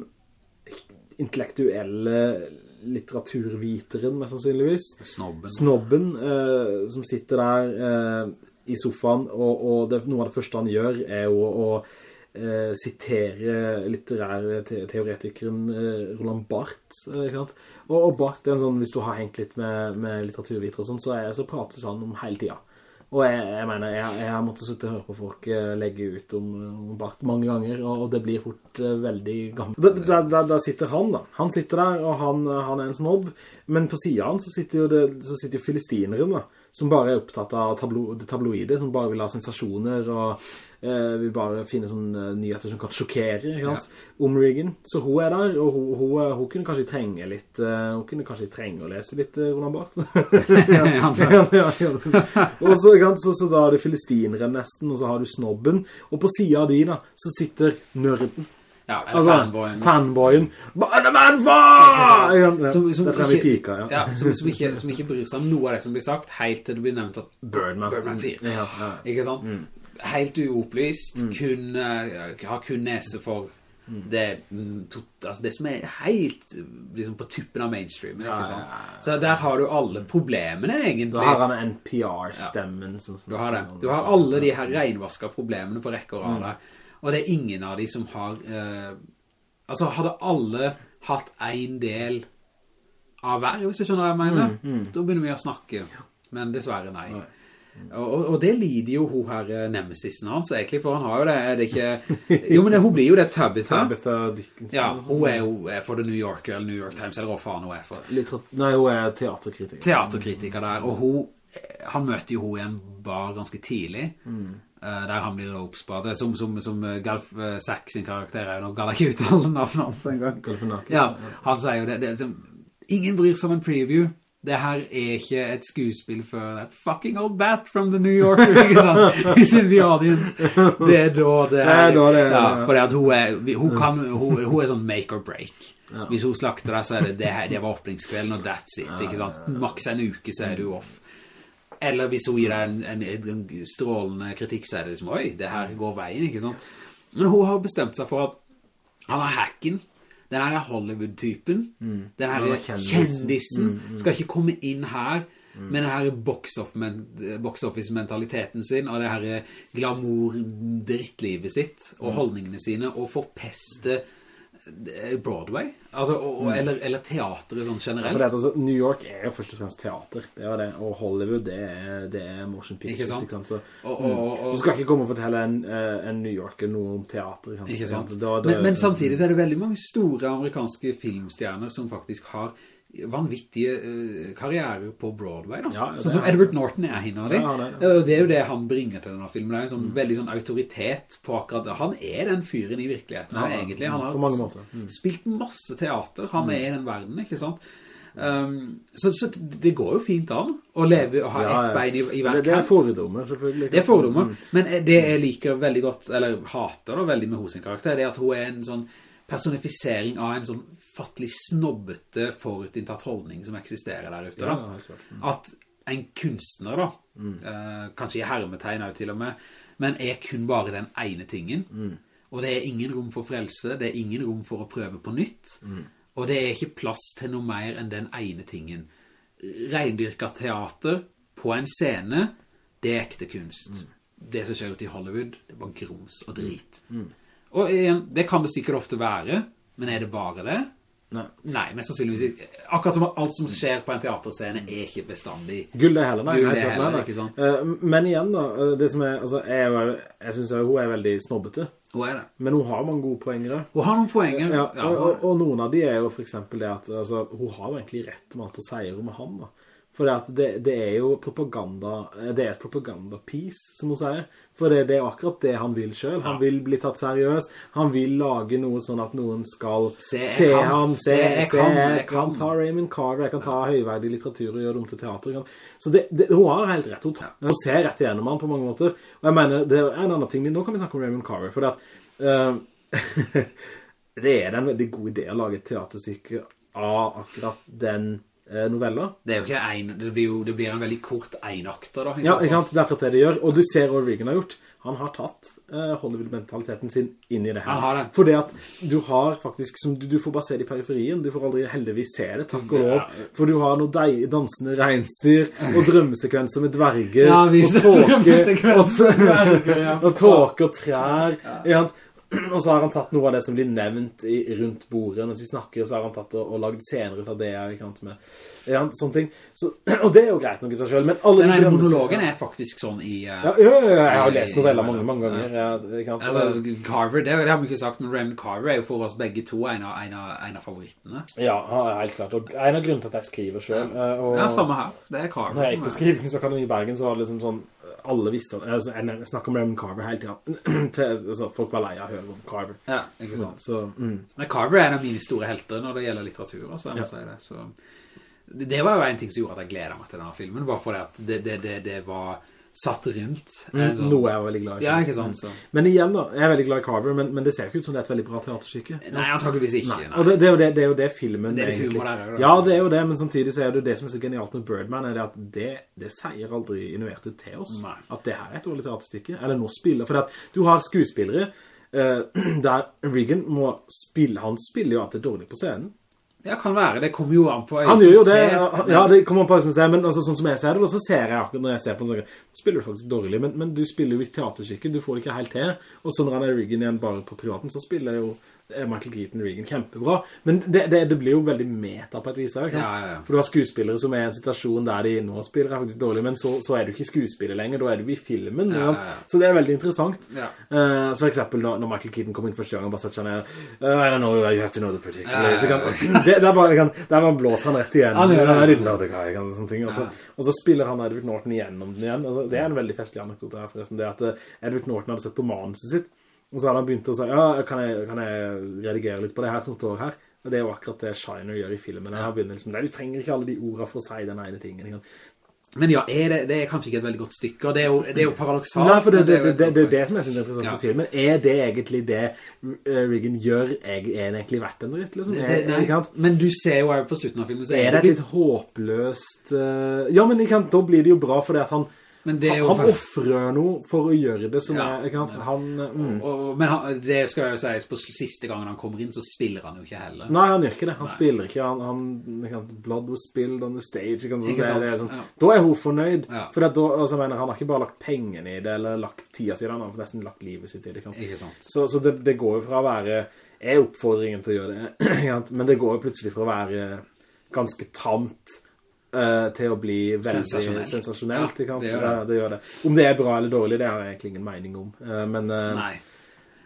intellektuelle litteraturviteren, mest sannsynligvis. Snobben. Snobben eh, som sitter der eh, i sofaen, og, og det, noe av det første han gjør er jo å eh, sitere litterære te teoretikeren eh, Roland Barthes, eh? Og, og bak den sånn, hvis du har hengt litt med, med litteraturvitere og sånn, så, så prates han om hele tiden. Og jeg, jeg mener, jeg, jeg har måttet sitte og høre på folk eh, legge ut om, om Bart mange ganger, og, det blir fort uh, veldig gammel. Da, da, da, da sitter han da. Han sitter der, og han, han er en snobb, men på siden han så sitter jo, det, så sitter jo filistineren da, som bare er opptatt av tablo, det tabloide, som bare vil ha sensasjoner, og eh, vil bare finne sånne nyheter som kan sjokkere, sant? Om Regan. Så hun er der, og hun, hun, hun kunne kanskje trenge litt, uh, hun kunne kanskje trenge å lese litt uh, Roland Barth. ja, ja, ja, ja. Og så, så, så da er det filistineren nesten, og så har du snobben, og på siden av de da, så sitter nørden. Ja, eller Altså, fanboyen. fanboyen. For! Ja, Som, som, ikke- pika, ja. ja, som, som, ikke, som ikke bryr seg om noe av det som blir sagt, helt til det blir nevnt at Birdman. Birdman 4. Ja, ja. Ikke sant? Helt uopplyst, kun, eh, har kun nese for det, mm, to, altså det som er helt liksom på tuppen av mainstream. Ja, ja, ja. Så der har du alle problemene egentlig. Du har den NPR-stemmen. Du har det. Du har alle de her regnvasket problemene på rekker og Mm. rad der. Og det er ingen av de som har eh, Altså, hadde alle hatt en del av hver, hvis du skjønner hva jeg mener, Mm, da begynner vi å snakke. Men dessverre nei. Og, og, og det lider jo hun her eh, nemesisen hans, egentlig, for han har jo det, er det ikke... Jo, men det, hun blir jo det Tabitha. Tabitha Dickinson. Ja, hun er jo er for The New Yorker, eller New York Times, eller hva faen hun er for. Nei, hun er teaterkritiker. teaterkritiker der, og hun, han møter jo hun i en bar ganske tidlig, eh, der han blir oppspart. som, som, som eh, Galf Sack sin karakter er, nå ga jeg ikke ut alle navnene hans en gang. Galifianakis. Ja, han sier jo det, det det, ingen bryr seg om en preview, det her er ikke et skuespill for that fucking old bat from the New Yorker, ikke sant? He's in the audience. Det er da det Det er da det er, ja, ja. for at hun er, hun, kan, hun, hun er sånn make or break. Hvis hun slakter deg, så er det det her, det var åpningskvelden, og that's it, ikke sant? Maks en uke, så er du off. Eller hvis hun gir deg en, en, en strålende kritikk, så er det liksom, oi, det her går veien, ikke sant? Men hun har bestemt seg for at han er hacken, den her Hollywood-typen, den her er kjendisen. kjendisen, skal ikke komme inn her, med den her box men- box office-mentaliteten sin, og det her glamour-drittlivet sitt, og holdningene sine, og forpeste eh, Broadway, altså, og, og, eller, eller teateret sånn generelt? generelt. det, altså, New York er jo først og fremst teater, det er det, og Hollywood det er, det er motion pictures, Ikke sant? ikke sant? Så, Og, og, og, og, du skal ikke komme og fortelle en, eh, en New Yorker noe om teater, Ikke sant? Da, da, men, men samtidig så er det veldig mange store amerikanske filmstjerner som faktisk har vanvittige eh, karrierer på Broadway da. Ja, sånn som er- Edward Norton er henne av det. Ja, er det. Er jo det han bringer til denne filmen. Det er en sånn, veldig sånn autoritet på akkurat det. Han er den fyren i virkeligheten her, egentlig. Han har. Mm. spilt masse teater. Han er i den verden, ikke sant? Um, så, så det går jo fint an å leve og ha Ja, ett bein i, i hver det, det er fordommer, selvfølgelig. Det er fordommer, men det jeg liker veldig godt, eller hater da veldig med hos sin karakter, det er at hun er en sånn personifisering av en sånn fattelig snobbete forutinntatt holdning som eksisterer der ute da. Ja. Mm. At en kunstner da, eh, kanskje i hermetegn er jo til og med, men er kun bare den ene tingen. Mm. Og det er ingen rom for frelse, det er ingen rom for å prøve på nytt. Mm. Og det er ikke plass til noe mer enn den ene tingen. Reindyrket teater på en scene, det er ekte kunst. Det som skjer ute i Hollywood, det er bare grums og drit. Og igjen, det kan det sikkert ofte være, men er det bare det? Nei. Nei, mest sannsynligvis. Akkurat som alt som skjer på en teaterscene er ikke bestandig. Gull er heller, nei. Gull er heller, ikke sant? Eh, Men igjen da, eh, det som er, altså, er jo- jeg synes jo hun er veldig snobbete, Hun er det? men hun har mange gode poenger. Hun har noen poenger. Ja, og, og, og noen av de er jo for eksempel det at altså, hun har jo egentlig rett om alt hun sier om han da. For det, det, det er jo propaganda, det er et propaganda-piece, som hun sier. For det, det er akkurat det han vil selv. Han vil bli tatt seriøst. Han vil lage noe sånn at noen skal Se, se kan. ham. se, Se, jeg se, kan, jeg kan ta Raymond Carver, jeg kan ta høyverdig litteratur og gjøre det om til teater. Så det, det, hun har helt rett. Hun, ja. hun ser rett igjennom han på mange måter. Og jeg mener, det er en annen ting. Nå kan vi snakke om Raymond Carver, for det at... uh, det er en veldig god idé å lage et teaterstykke av akkurat den eh, novella. Det er jo ikke en, det blir jo det blir en veldig kort enakter da. Ja, sant? Det er akkurat det de gjør. Og du ser hva Regan har gjort. Han har tatt uh, Hollywood-mentaliteten sin inn i det her. Han har det. For det at du har faktisk, som du, du får bare se det i periferien, du får aldri heldigvis se det, takk og lov. For du har noe deig, dansende regnstyr, og drømmesekvenser med dverger, Ja, og tåke, med dverger, ja. og tåke og trær. sant? Og så har han tatt noe av det som blir nevnt i, rundt bordet mens de snakker, og så har han tatt og, og lagd scener ut av det, jeg kan med, ja, sånne ting. Så, og det er jo greit nok i seg selv, men alle ene monologen er faktisk sånn i... Uh, ja, ja, ja, jeg har lest noveller mange, mange ganger. Ja, sant? Altså, Carver, det, det har vi ikke sagt, men Raymond Carver er jo for oss begge to en av, en av, en av favorittene. ja, helt klart. Og en av grunnen til at jeg skriver selv, eh, og Ja, samme her. Det er Carver. når jeg gikk på skrivingsakademi i Bergen, så var det liksom sånn, alle visste, altså, jeg snakker om Raymond Carver hele tiden, til, altså, folk var lei av å høre om Carver. Ja, ikke sant. Så, mm. Men Carver er en av mine store helter når det gjelder litteratur, altså, jeg må si det. Så, det, det var jo en ting som gjorde at jeg gledet meg til denne filmen, bare fordi at det, det, det, det var satt rundt. Mm, sånn- Noe jeg var veldig glad i. Ja, ikke sant, så. Men igjen da, jeg er veldig glad i Carver, men, men det ser ikke ut som det er et veldig bra teaterstykke. Nei, antageligvis ikke. Nei. Nei. Og det, det, er jo det, det er jo det filmen Det er egentlig- der, er? Ja, det er jo det, men samtidig så er det jo det som er så genialt med Birdman, er det at det, det sier aldri innovert ut til oss. Nei. At det her er et dårlig teaterstykke. Eller nå spiller, for at du har skuespillere der Regan må spille, han spiller jo alltid dårlig på scenen. Ja, kan være. Det kommer jo an på... Han gjør jo det, ser- ja, det kommer an på hvordan det er, men altså, sånn som jeg ser det, og så ser jeg akkurat når jeg ser på en sånn, spiller du faktisk dårlig, men, men du spiller jo i teaterstykke, du får det ikke helt til, og så når han er Regan igjen bare på privaten, så spiller jeg jo eh, Michael Keaton Regan kjempebra, men det, det, det blir jo veldig meta på et vis, her. Ja, ja. For du har skuespillere som er i en situasjon der de nå spiller er faktisk dårlig, men så, så er du ikke skuespiller lenger, da er du i filmen, ja. så det er veldig interessant. Eh, så for eksempel når, når Michael Keaton kommer inn første gang og bare setter seg ned, uh, I don't know, you have to know the particular. Ja, ja. det, det er bare, kan, der bare blåser han rett igjen. Han gjør det. Kan, sånne ting. Og så, og så spiller han Edward Norton igjennom den igjen. Altså, det er en veldig festlig anekdote her forresten, det at eh, Edward Norton hadde sett på manuset sitt, og så hadde han begynt å si, ja, kan jeg, kan jeg redigere litt på det her som står her? Og det er jo akkurat det Shiner gjør i filmen. Begynner liksom, nei, du trenger ikke alle de ordene for å si den ene tingen. Liksom. Men ja, er det, det er kanskje ikke et veldig godt stykke, og det er jo, det er jo paradoksalt. Nei, for det, det, er det, det, det er jo det som jeg synes er interessant Ja. med filmen. Er det egentlig det eh, Regan gjør, er, er det egentlig verdt en dritt, liksom? Er, det, er, nei, men du ser jo her på slutten av filmen, så Er det et litt håpløst Uh, Ja, men ikke sant, da blir det jo bra fordi at han det er han, han offrer noe for å gjøre det som Ja. er ikke sant? Han, mm. Og, og, men han, det skal jo sies, på siste gangen han kommer inn, så spiller han jo ikke heller. Nei, han gjør ikke det. Han spiller ikke. Han, han, blood was spilled on the stage. Ikke sant? Ikke sant? det er sånn, Ja. Da er hun fornøyd. Ja. For da, altså, mener, han har ikke bare lagt pengene i det, eller lagt tida si, han har nesten lagt livet sitt i det. Ikke sant? Så, så det, det går jo fra å være er oppfordringen til å gjøre det, men det går jo plutselig fra å være ganske tamt eh, til å bli veldig Sensasjonelt. sensasjonelt. Ja, det gjør det, det. gjør det. Om det er bra eller dårlig, det har jeg egentlig ingen mening om. Uh, men eh, Nei.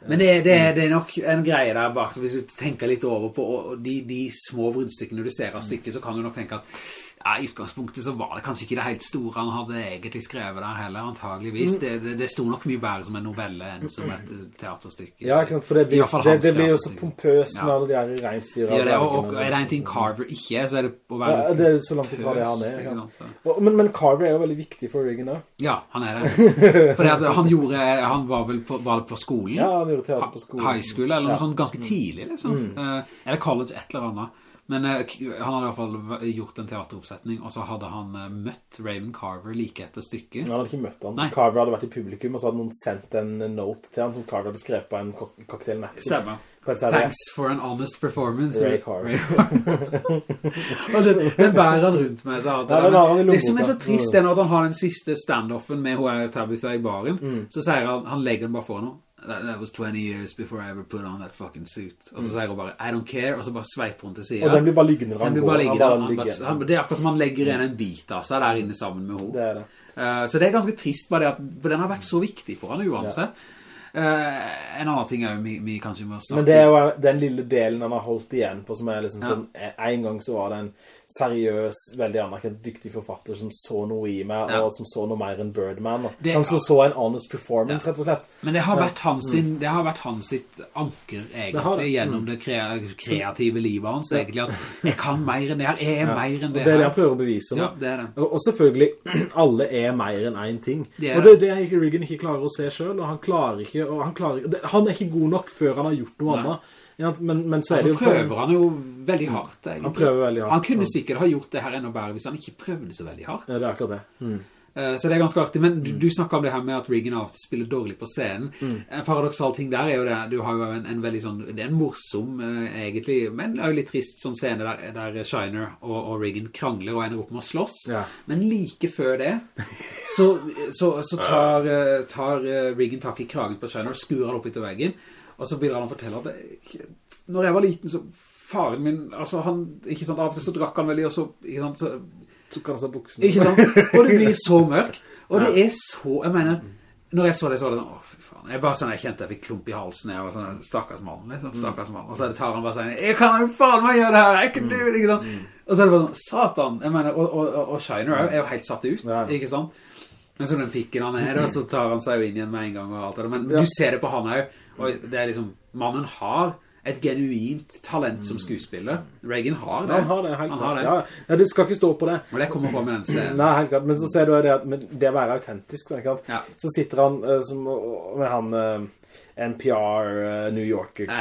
Men det, det, det er nok en greie der bak, hvis du tenker litt over på de, de små bruddstykkene du ser av stykket, så kan du nok tenke at ja, i utgangspunktet så var det kanskje ikke det helt store han hadde egentlig skrevet der heller, antageligvis. Det, det, det sto nok mye bedre som en novelle enn som et teaterstykke. ja, ikke sant? For det blir, det, det blir jo så pompøst Ja. med alle de her reinsdyra. Ja, det, og, og er det en ting Carver ikke, er, så er det å være Ja, det er så langt ifra det han er. Og- Men, men Carver er jo veldig viktig for Reagan da. Ja, han er det. For han gjorde, han var vel på, var på skolen? Ja, han gjorde teater på skolen. High school, eller noe Ja. Mm. sånt ganske tidlig, liksom. Eh, eller college, et eller annet. Men eh, han hadde i hvert fall gjort en teateroppsetning, og så hadde han eh, møtt Raymond Carver like etter stykket. Han hadde ikke møtt han. Nei. Carver hadde vært i publikum, og så hadde noen sendt en note til han som Carver hadde skrevet på en kok cocktail napkin. Stemmer. Thanks for an honest performance. Ray Carver. og den, den bærer han rundt med seg. Ja, han det som er så trist er når han har den siste stand-offen med her Tabitha i baren, Mm. så sier han, han legger den bare for noe. That, that was 20 years before I ever put on that fucking suit. Og så sier hun bare, I don't care, og så bare sveiper hun til siden. Mm. Og den blir bare liggende Den blir bare Han liggende. bare Han, han, det er akkurat som han legger igjen en bit av seg der inne sammen med henne. Det det. Uh, så det er ganske trist bare det at, for den har vært så viktig for han uansett. Uh, en annen ting er jo vi, vi kanskje må snakke Men det er jo den lille delen han har holdt igjen på, som er liksom sånn, en gang så var det en seriøs, veldig anerkjent, dyktig forfatter som så noe i meg, Ja. og som så noe mer enn Birdman. Det- han som så en honest performance, rett og slett. Men det har vært hans, sin, det har vært hans sitt anker, egentlig, Det det. gjennom det krea kreative livet hans, egentlig, at jeg kan mer enn det her, jeg er mer enn det det er det her. han prøver å bevise nå. Ja, det det. Og, selvfølgelig, alle er mer enn en ting. Det og det er det ikke Regan ikke klarer å se selv, og han klarer ikke, og han klarer det- Han er ikke god nok før han har gjort noe Nei. annet. Men, men så Så det jo prøver han jo veldig hardt, egentlig. Han prøver veldig hardt. Han kunne sikkert ha gjort det her enda bedre hvis han ikke prøvde så veldig hardt. Ja, det er akkurat det. Mm. Eh, Så det er ganske artig, men du, du snakket om det her med at Regan til spiller dårlig på scenen. Mm. En paradoksal ting der er jo det, du har jo en, en veldig sånn, det er en morsom eh, egentlig, men det er jo litt trist sånn scene der, der Shiner og, og Regan krangler og ender opp med å slåss. Ja. Men like før det, så, så, så tar, eh, tar Regan tak i kragen på Shiner og skurer han opp etter veggen, og så begynner han å fortelle at det, når jeg var liten så faren min, altså han, ikke sant, av og til så drakk han veldig, og så, ikke sant, så Tok han seg buksene. ikke sant? Og det blir så mørkt. Og det er så, jeg mener, når jeg så det, så var det sånn, åh, fy faen. Jeg bare sånn, jeg kjente jeg fikk klump i halsen, jeg var sånn, stakkars mann, liksom, stakkars mann. Og så tar han bare sånn, jeg kan jo faen meg gjøre det her, jeg kan do det, ikke sant? Og så er det bare sånn, satan, jeg mener, og, og, og, Shiner er jo- helt satt ut, ikke sant? Men så den pikken han er, og så tar han seg jo inn igjen med en gang og alt det. Men du ser det på han også, og det er liksom, mannen har et genuint talent som skuespiller. Reagan har det. Han har det, helt klart. Ja, ja, det skal ikke stå på det. Og det kommer fra med den scenen. Nei, helt klart. Men så ser du det at det å være autentisk? Ja. Så sitter han eh, som, med han eh, NPR eh, New Yorker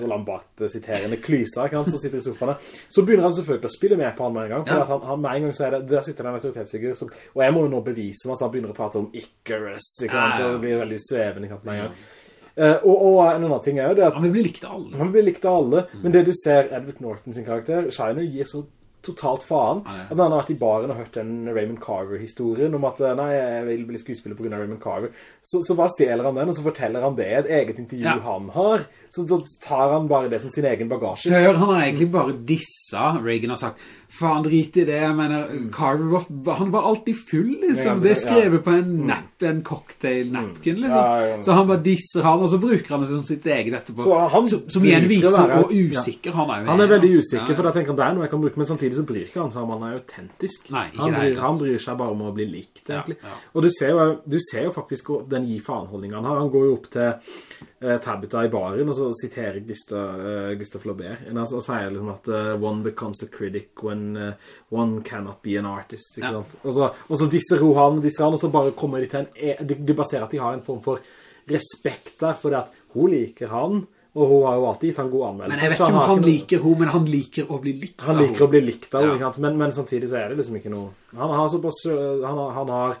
Roland Barthes siterende klyser som sitter i sofaene. Så begynner han selvfølgelig å spille med på han med en gang, for Ja. han, han med en gang så er det, der sitter det en autoritetsfigur, og jeg må jo nå bevise meg, så han begynner å prate om Icarus, ikke sant, Ja, ja. det blir veldig svevende, med en gang. Eh, og, og en annen ting er jo det at Han vil bli likt av alle. han blir likt av alle, men det du ser Edward Norton sin karakter, Shiner gir så totalt faen, ja. at han har vært i baren og hørt den Raymond Carver-historien om at, nei, jeg vil bli skuespiller på grunn av Raymond Carver. Så, så bare stjeler han den, og så forteller han det i et eget intervju Ja. han har. Så, så tar han bare det som sin egen bagasje. Før han har egentlig bare dissa Reagan har sagt Faen, drit i det, jeg mener Carver var, han var alltid full liksom Det er skrevet på en napp En cocktail-napkin liksom Ja, ja, ja. Så han bare disser han Og så bruker han det som sitt eget etterpå han som, som igjen viser hvor usikker han er Han er veldig usikker, for da tenker han det er noe jeg kan bruke, men samtidig så bryr ikke han seg om han er autentisk. Nei, han, bryr, han bryr seg bare om å bli likt, egentlig. ja. Og du ser, jo, du ser jo faktisk den gi faen-holdningen han har. Han går jo opp til uh, Tabitha i baren, og så siterer Gustav, uh, Gustav Flaubert. Og sier liksom at eh, one becomes a critic when eh, one cannot be an artist, ikke Ja. sant? Og så, og så disser hun han, disser han, og så bare kommer de til en... Du De, de baserer at de har en form for respekt der, for at hun liker han, og hun har jo alltid gitt han god anmeldelse. Men jeg vet ikke om han, han noe- liker hun Men han liker å bli likt han liker hun. å bli likt av Ja. henne, men, men samtidig så er det liksom ikke noe Han har såpass Han har, han har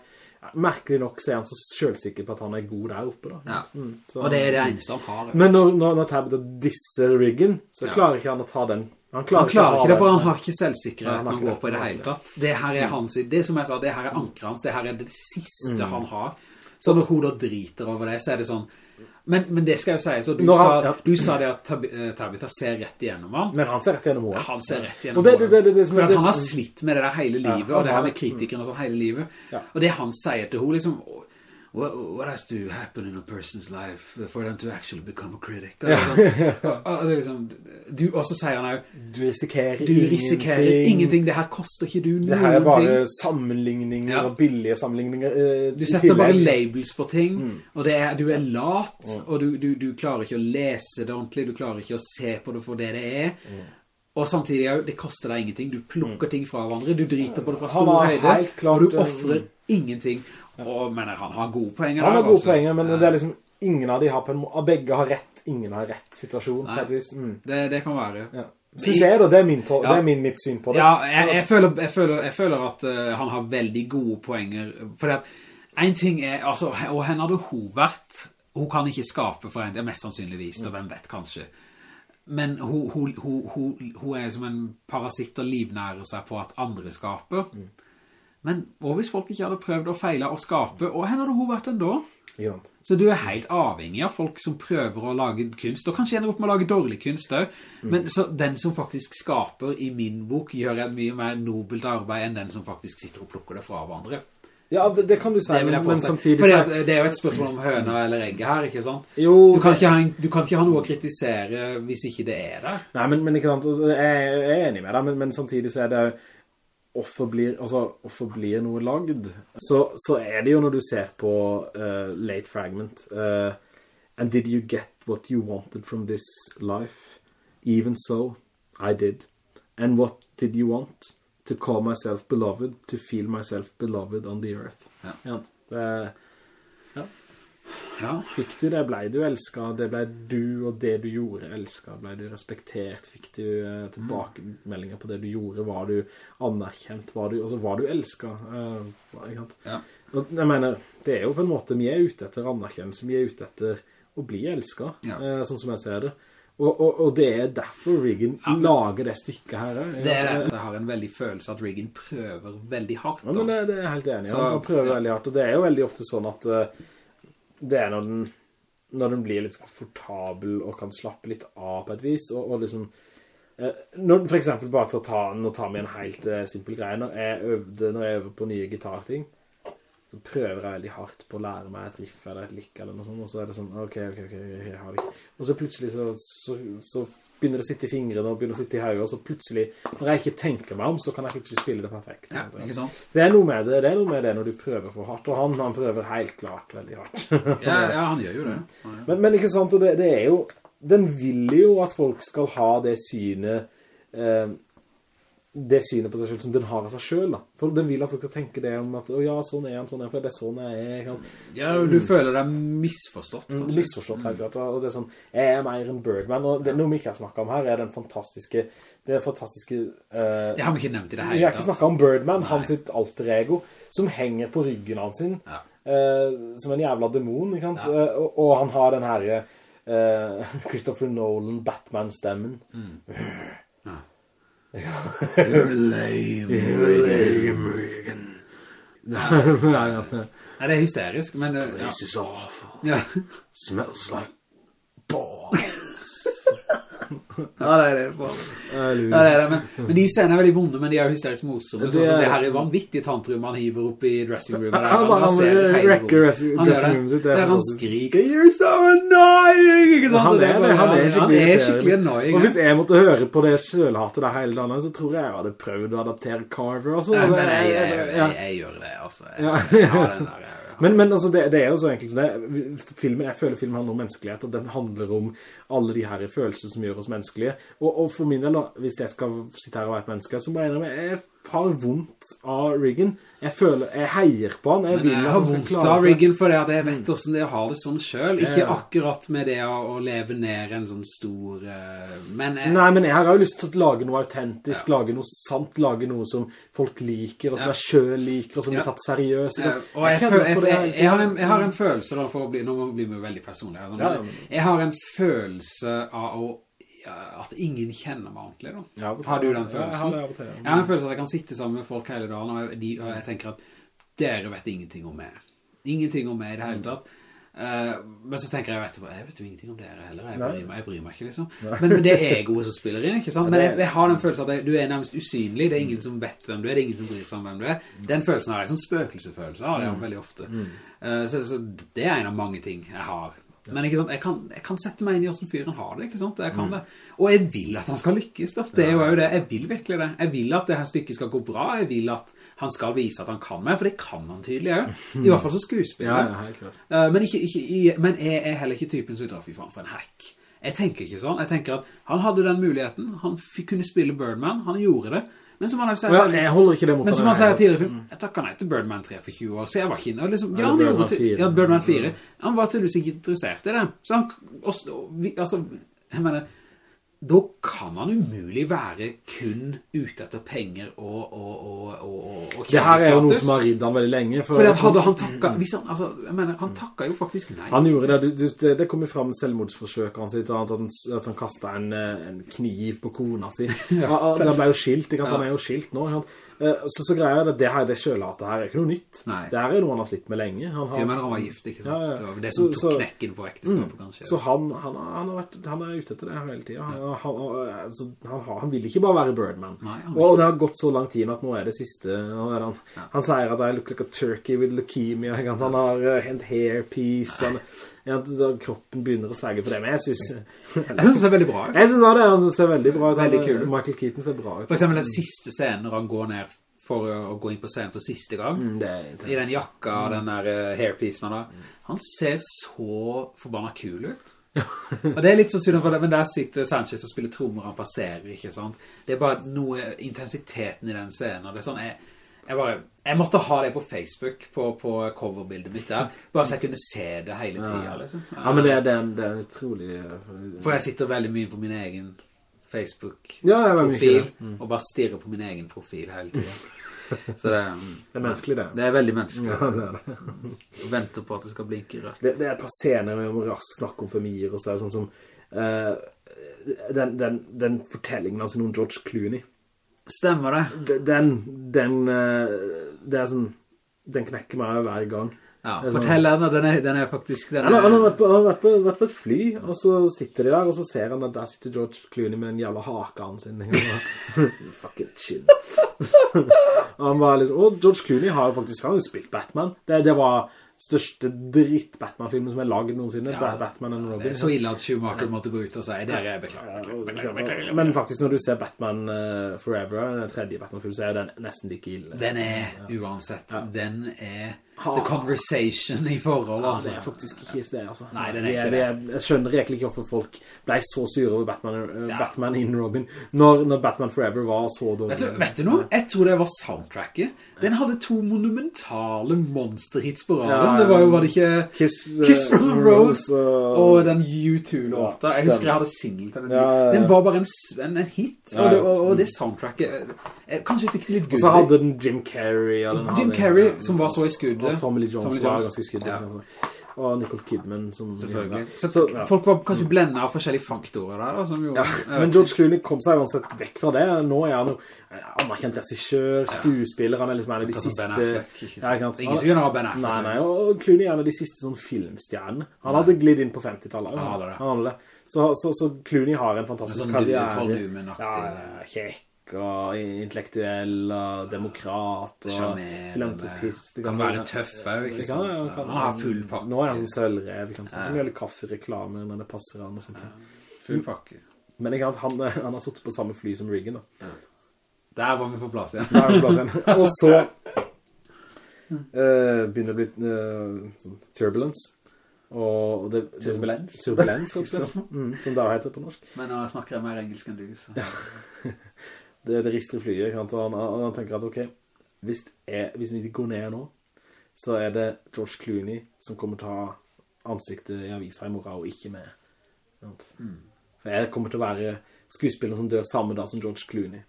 Merkelig nok så er han så selvsikker på at han er god der oppe da. Ja. Mm, så- Og det er det eneste han har Men når, når, når Tabitha disser Riggen Så Ja. klarer ikke han å ta den Han Han klarer ikke det, for han har ikke selvsikkerhet når han går på i det hele tatt. Det her er hans, det som jeg sa, det her er ankeret hans, det her er det siste Mm. han har. Så når hun da driter over det, så er det sånn, men, men det skal jeg si, så du, han- sa, ja. du sa det at eh, Tabitha ser rett igjennom han. Men han ser rett igjennom henne Han ser rett igjennom henne. For han har slitt med det der hele livet, ja, og det her med kritikeren og sånn hele livet. Ja. Og det han sier til henne, liksom, What, what has to happen in a person's life for them to actually become a critic? Og, sånn, og, og er liksom, du, og så sier han jo Du risikerer du risikerer ingenting. Det her koster ikke du noen Det her er bare ting. sammenligninger Ja. Og billige sammenligninger Uh, Du setter bare labels på ting, Mm. og det er, du er lat, og du, du, du klarer ikke å lese det ordentlig, du klarer ikke å se på det for det det er. Mm. Og samtidig, det koster deg ingenting. Du plukker ting fra hverandre, du driter på det fra store høyde, og du eh, offrer ingenting. Og, men han har gode poenger Han har gode også. poenger, men det er liksom Ingen av de har på en måte, Begge har rett Ingen har rett situasjon på et vis mm. Det, det kan være. ja. Synes jeg da, det er, min, Ja. det er min, mitt syn på det Ja, jeg, jeg, føler, jeg, føler, jeg føler at uh, han har veldig gode poenger. For det, en ting er, altså, og henne hadde hun vært, hun kan ikke skape for en, det er mest sannsynligvis, og hvem vet kanskje. Men hun, hun, hun, hun, er som en parasitt og livnærer seg på at andre skaper. Men hva hvis folk ikke hadde prøvd å feile og skape, og henne hadde hun vært ändå? da? Så du er helt avhengig av folk som prøver å lage kunst, og kanskje ender opp med å lage dårlig kunst også. Men så den som faktisk skaper i min bok gjør et mye mer nobelt arbeid enn den som faktisk sitter og plukker det fra hverandre. Ja, det, det kan du si, Det men, samtidig... At det er jo et spørsmål om høna eller egget her, ikke sant? Jo, Du kan, ikke ha, du kan ikke ha noe å kritisere hvis ikke det er der. Nei, men, men ikke sant, jeg er enig med deg, men, men samtidig så er det hvorfor blir, altså, blir noe lagd? Så, så er det jo når du ser på uh, Late Fragment, uh, And did you get what you wanted from this life? Even so, I did. And what did you want? To call myself beloved, to feel myself beloved on the earth. Ja. det, Ja. Fikk du det, ble du elsket, det ble du og det du gjorde elsket, ble du respektert, fikk du eh, tilbakemeldinger på det du gjorde, var du anerkjent, var du, altså var du elsket, eh, Ja. Jeg mener, det er jo på en måte, vi er ute etter anerkjennelse, vi er ute etter å bli elsket, Ja. eh, sånn som jeg ser det. Og, og, og det er derfor Regan lager det stykket her. eh. Det er det. Jeg har en veldig følelse at Regan prøver veldig hardt. Ja, men det, det er jeg helt enig i. Han prøver ja. veldig hardt, og det er jo veldig ofte sånn at eh, det er når den, når den blir litt komfortabel og kan slappe litt av på et vis, og, og liksom eh, når, for eksempel bare til å ta, nå tar vi en helt uh, simpel greie, når jeg, øvde, når jeg øver på nye gitarting, så prøver jeg veldig hardt på å lære meg et riff eller et lick eller noe sånt, og så er det sånn, ok, ok, ok, jeg har det ikke. Og så plutselig så, så, så begynner det å sitte i fingrene og begynner å sitte i høyre, og så plutselig, når jeg ikke tenker meg om, så kan jeg plutselig spille det perfekt. Ja, ikke sant? Det er noe med det, det er noe med det når du prøver for hardt, og han, han prøver helt klart veldig hardt. Ja, ja han gjør jo det. Ja, ja. men, men ikke sant, og det, det er jo, den vil jo at folk skal ha det synet, eh, det synet på seg selv som den har av seg selv da. For den vil at folk skal tenke det om at, å ja, sånn er han, sånn er han, for det er sånn jeg er, Kan... Ja, du føler deg misforstått. Mm, kanskje. Misforstått helt klart, og det er sånn, jeg er mer en Birdman, og det, noe vi ikke har snakket om her, er den fantastiske, det fantastiske, Uh, Det har vi ikke nevnt i det Vi hele har ikke snakket om Birdman, han sitt alter ego, som henger på ryggen hans sin, Ja. uh, som en jævla dæmon, ikke sant? Ja. Uh, og, og han har den her eh, Christopher Nolan, Batman-stemmen. Ja. You're lame, you're lame, Regan. Nei, det er hysterisk, men... This place is awful. Smells like balls. Ja, det er det. Ja, det er det, men, men de scenene er veldig vonde, men de er jo hysterisk morsomme. Sånn som det her er vanvittig tantrum han hiver opp i dressing room. Han bare- han wrecker dressing- room sitt, er Der han skriker, you're so annoying! Ikke sant? Han er, det, han er skikkelig, han er skikkelig annoying. Og hvis jeg måtte høre på det selvhatet der hele dagen, så tror jeg jeg hadde prøvd å adaptere Carver. Altså. Nei, men jeg, jeg, jeg, jeg gjør det, altså. Jeg, jeg der, jeg, Men, men altså, det, det er jo så enkelt som det. Filmen, jeg føler filmen handler om menneskelighet, og den handler om alle de her følelsene som gjør oss menneskelige. Og, og for min del, hvis jeg skal sitte her og være et menneske, så må jeg innrømme, jeg har vondt av Regan. Jeg føler, jeg heier på han. Jeg Men vil jeg har vondt av. Riggen for det at jeg vet hvordan det er å ha det sånn selv. Ikke Ja. akkurat med det å, å leve ned en sånn stor... eh, men jeg, Nei, men jeg har jo lyst til å lage noe autentisk, lage noe sant, lage noe som folk liker, og som Ja. jeg selv liker, og som Ja. blir tatt seriøst. Ja, og jeg, har en, jeg har en følelse da, for å bli, nå blir vi veldig personlig her, sånn, Ja, men- jeg har en følelse av å, ja, at ingen kjenner meg ordentlig da. Ja, har du den Ja, jeg har følelsen? det ja. Jeg har en følelse at jeg kan sitte sammen med folk hele dagen, og jeg, de, og jeg tenker at dere vet ingenting om meg. Ingenting om meg i det hele tatt. Uh, men så tenker jeg etterpå, jeg vet jo ingenting om dere heller, jeg bryr meg, jeg bryr meg ikke liksom. Men, men det er egoet som spiller inn, ikke sant? Men jeg, jeg har den følelsen at jeg, du er nærmest usynlig, det er ingen som vet hvem du er, det er ingen som bryr seg om hvem du er. Den følelsen har jeg, sånn spøkelsefølelse har jeg veldig ofte. Uh, så, så det er en av mange ting jeg har. Men ikke sant, jeg kan, jeg kan sette meg inn i hvordan fyren har det, ikke sant? Jeg kan det. Og jeg vil at han skal lykkes da. Det er jo det, jeg vil virkelig det. Jeg vil at det her stykket skal gå bra, jeg vil at han skal vise at han kan meg, for det kan han tydelig jo. I hvert fall som skuespiller. Ja, ja, helt klart. Eh, men, ikke, ikke, i- men jeg er heller ikke typen som drar fy faen for en hack. Jeg tenker ikke sånn. Jeg tenker at han hadde den muligheten. Han kunne spille Birdman. Han gjorde det. Men som han har sagt, Well, jeg holder ikke det mot men som han sier tidligere i filmen, jeg takket nei til Birdman 3 for 20 år, så jeg var ikke inne. Liksom, Ja, Birdman 4. ja, Birdman 4. Han var tydeligvis ikke interessert i det. Så han, også, vi, altså, jeg mener, da kan han umulig være kun ute etter penger og, og, og, og, og, Det her er jo noe som har ridd han veldig lenge. For for hadde han takket, han, altså, mener, han takket jo faktisk nei. Han gjorde det, det, det kom jo frem selvmordsforsøket hans, at han, at han kastet en, eh, en kniv på kona si. Ja, det ble jo skilt, ikke? han er jo skilt nå. ikke så, så greier jeg det, det her, det kjølhatet her er ikke noe nytt. Nei. Det her er noe han har slitt med lenge. Han med når han var gift, ikke sant? Det var det som tok knekken på ekteskapet, kanskje. Så han, han, han, har vært, han er ute etter det hele tiden. Han, han, han, altså, han, har- han vil ikke bare være Birdman. Nei, og det har gått så lang tid at nå er det siste. Er han, sier at I look like a turkey with leukemia. Han har uh, hairpiece. Han, ja, kroppen begynner å sage på det. Men jeg synes... Jeg synes det ser veldig bra. ut. Jeg synes det, han ser veldig bra ut. Veldig kul. Michael Keaton ser bra ut. For eksempel den siste scenen når han går ned for å, gå inn på scenen for siste gang. Mm. I den jakka, og den der uh, hairpiecen han har. Han ser så forbanna kul ut. og det er litt sånn synd, for det, men der sitter Sanchez og spiller trommer, han passerer, ikke sant? Det er bare noe, intensiteten i den scenen, og det er sånn, jeg, jeg bare, jeg måtte ha det på Facebook, på, på coverbildet mitt der, bare så jeg kunne se det hele tiden, liksom. Ja, men det det er, det er utrolig... uh, For jeg sitter veldig mye på min egen Facebook-profil, Ja. Mm. og bare stirrer på min egen profil hele tiden. Så det, Det er menneskelig, det. det er veldig menneskelig. Ja, det er det. Venter på at det skal blinke rødt. Det, det er et par scener med må raskt snakke om familier og så sånn som uh, den, den, den fortellingen altså noen George Clooney. Stemmer det? Den, den, eh, det er sånn, den knekker meg hver gang. Ja, er sånn- fortell henne, den er, den er faktisk... Den Han har, han er, vært, på, vært, på, vært på et fly, og så sitter de der, og så ser han at der sitter George Clooney med den jævla hakan sin. Fucking shit. og han var liksom, og George Clooney har jo faktisk, han har jo spilt Batman. Det, det var største dritt Batman-filmen som er laget noensinne, Ja. Batman and det Robin. er så ille at Schumacher måtte gå ut og si, det er beklager. Men faktisk når du ser Batman eh, Forever, den tredje Batman-filmen, så er den nesten like ille. Den er, uansett, den er. The conversation i forhold, Ja, altså. det er faktisk ikke det, altså. Nei, det er ikke det. Jeg skjønner egentlig ikke hvorfor folk ble så sure over Batman, ja. Batman in Robin, når, når Batman Forever var så dårlig. Vet du, vet du noe? Jeg tror det var soundtracket. Den hadde to monumentale monsterhits på raden. Ja, ja. Det var jo, var det ikke... Kiss, uh, Kiss from the Rose og, Og den U2-låta. Jeg husker jeg hadde single til den. Ja, ja, ja. Den var bare en, en, en hit. Ja, Og det, og, og det soundtracket... Jeg, Kanskje jeg fikk det litt og så hadde den Jim Carrey. den Jim Carrey, som var så i skuddet. Og Tommy Lee Jones, Tommy Lee var ganske skuddelig. Ja. altså. Og Nicole Kidman som... Selvfølgelig. Så, Så, ja. folk var kanskje blendet av forskjellige faktorer der, som gjorde... Ja, men George Clooney kom seg uansett vekk fra det. Nå er han jo anerkjent regissør, skuespiller, han er liksom en av de altså siste... Affleck. Ja. Ingen som gjør noe Ben Affleck. Nei, nei, og Clooney er en av de siste sånn filmstjernene. Han hadde glidd inn på 50-tallet. Han hadde det. Han hadde det. Så, så, så Clooney har en fantastisk Sånn karriere. Sånn. Ja, kjekk og intellektuell og demokrat og filantropist. Kan være tøff òg, ikke kan- sant? ja, kan- han har full pakke. Nå er han sånn sølvrev, ikke sant? Som litt kaffereklamer når det passer han og sånt. Full pakke. Men ikke sant, han, han har suttet på samme fly som Reagan da. Der var vi på plass igjen. Der var vi på plass igjen. Og så uh, begynner det å bli uh, sånn turbulence. Og det, det, Turbulens. Turbulens, rett og slett. Mm, som det heter på norsk. Men nå snakker jeg mer engelsk enn du, så... Det, det rister i flyet. Han, han, han tenker at, ok, hvis, jeg, hvis vi går ned nå, så er det George Clooney som kommer til å ha ansiktet i avisa i morgen, og ikke med. Mm. For jeg kommer til å være skuespilleren som dør samme dag som George Clooney.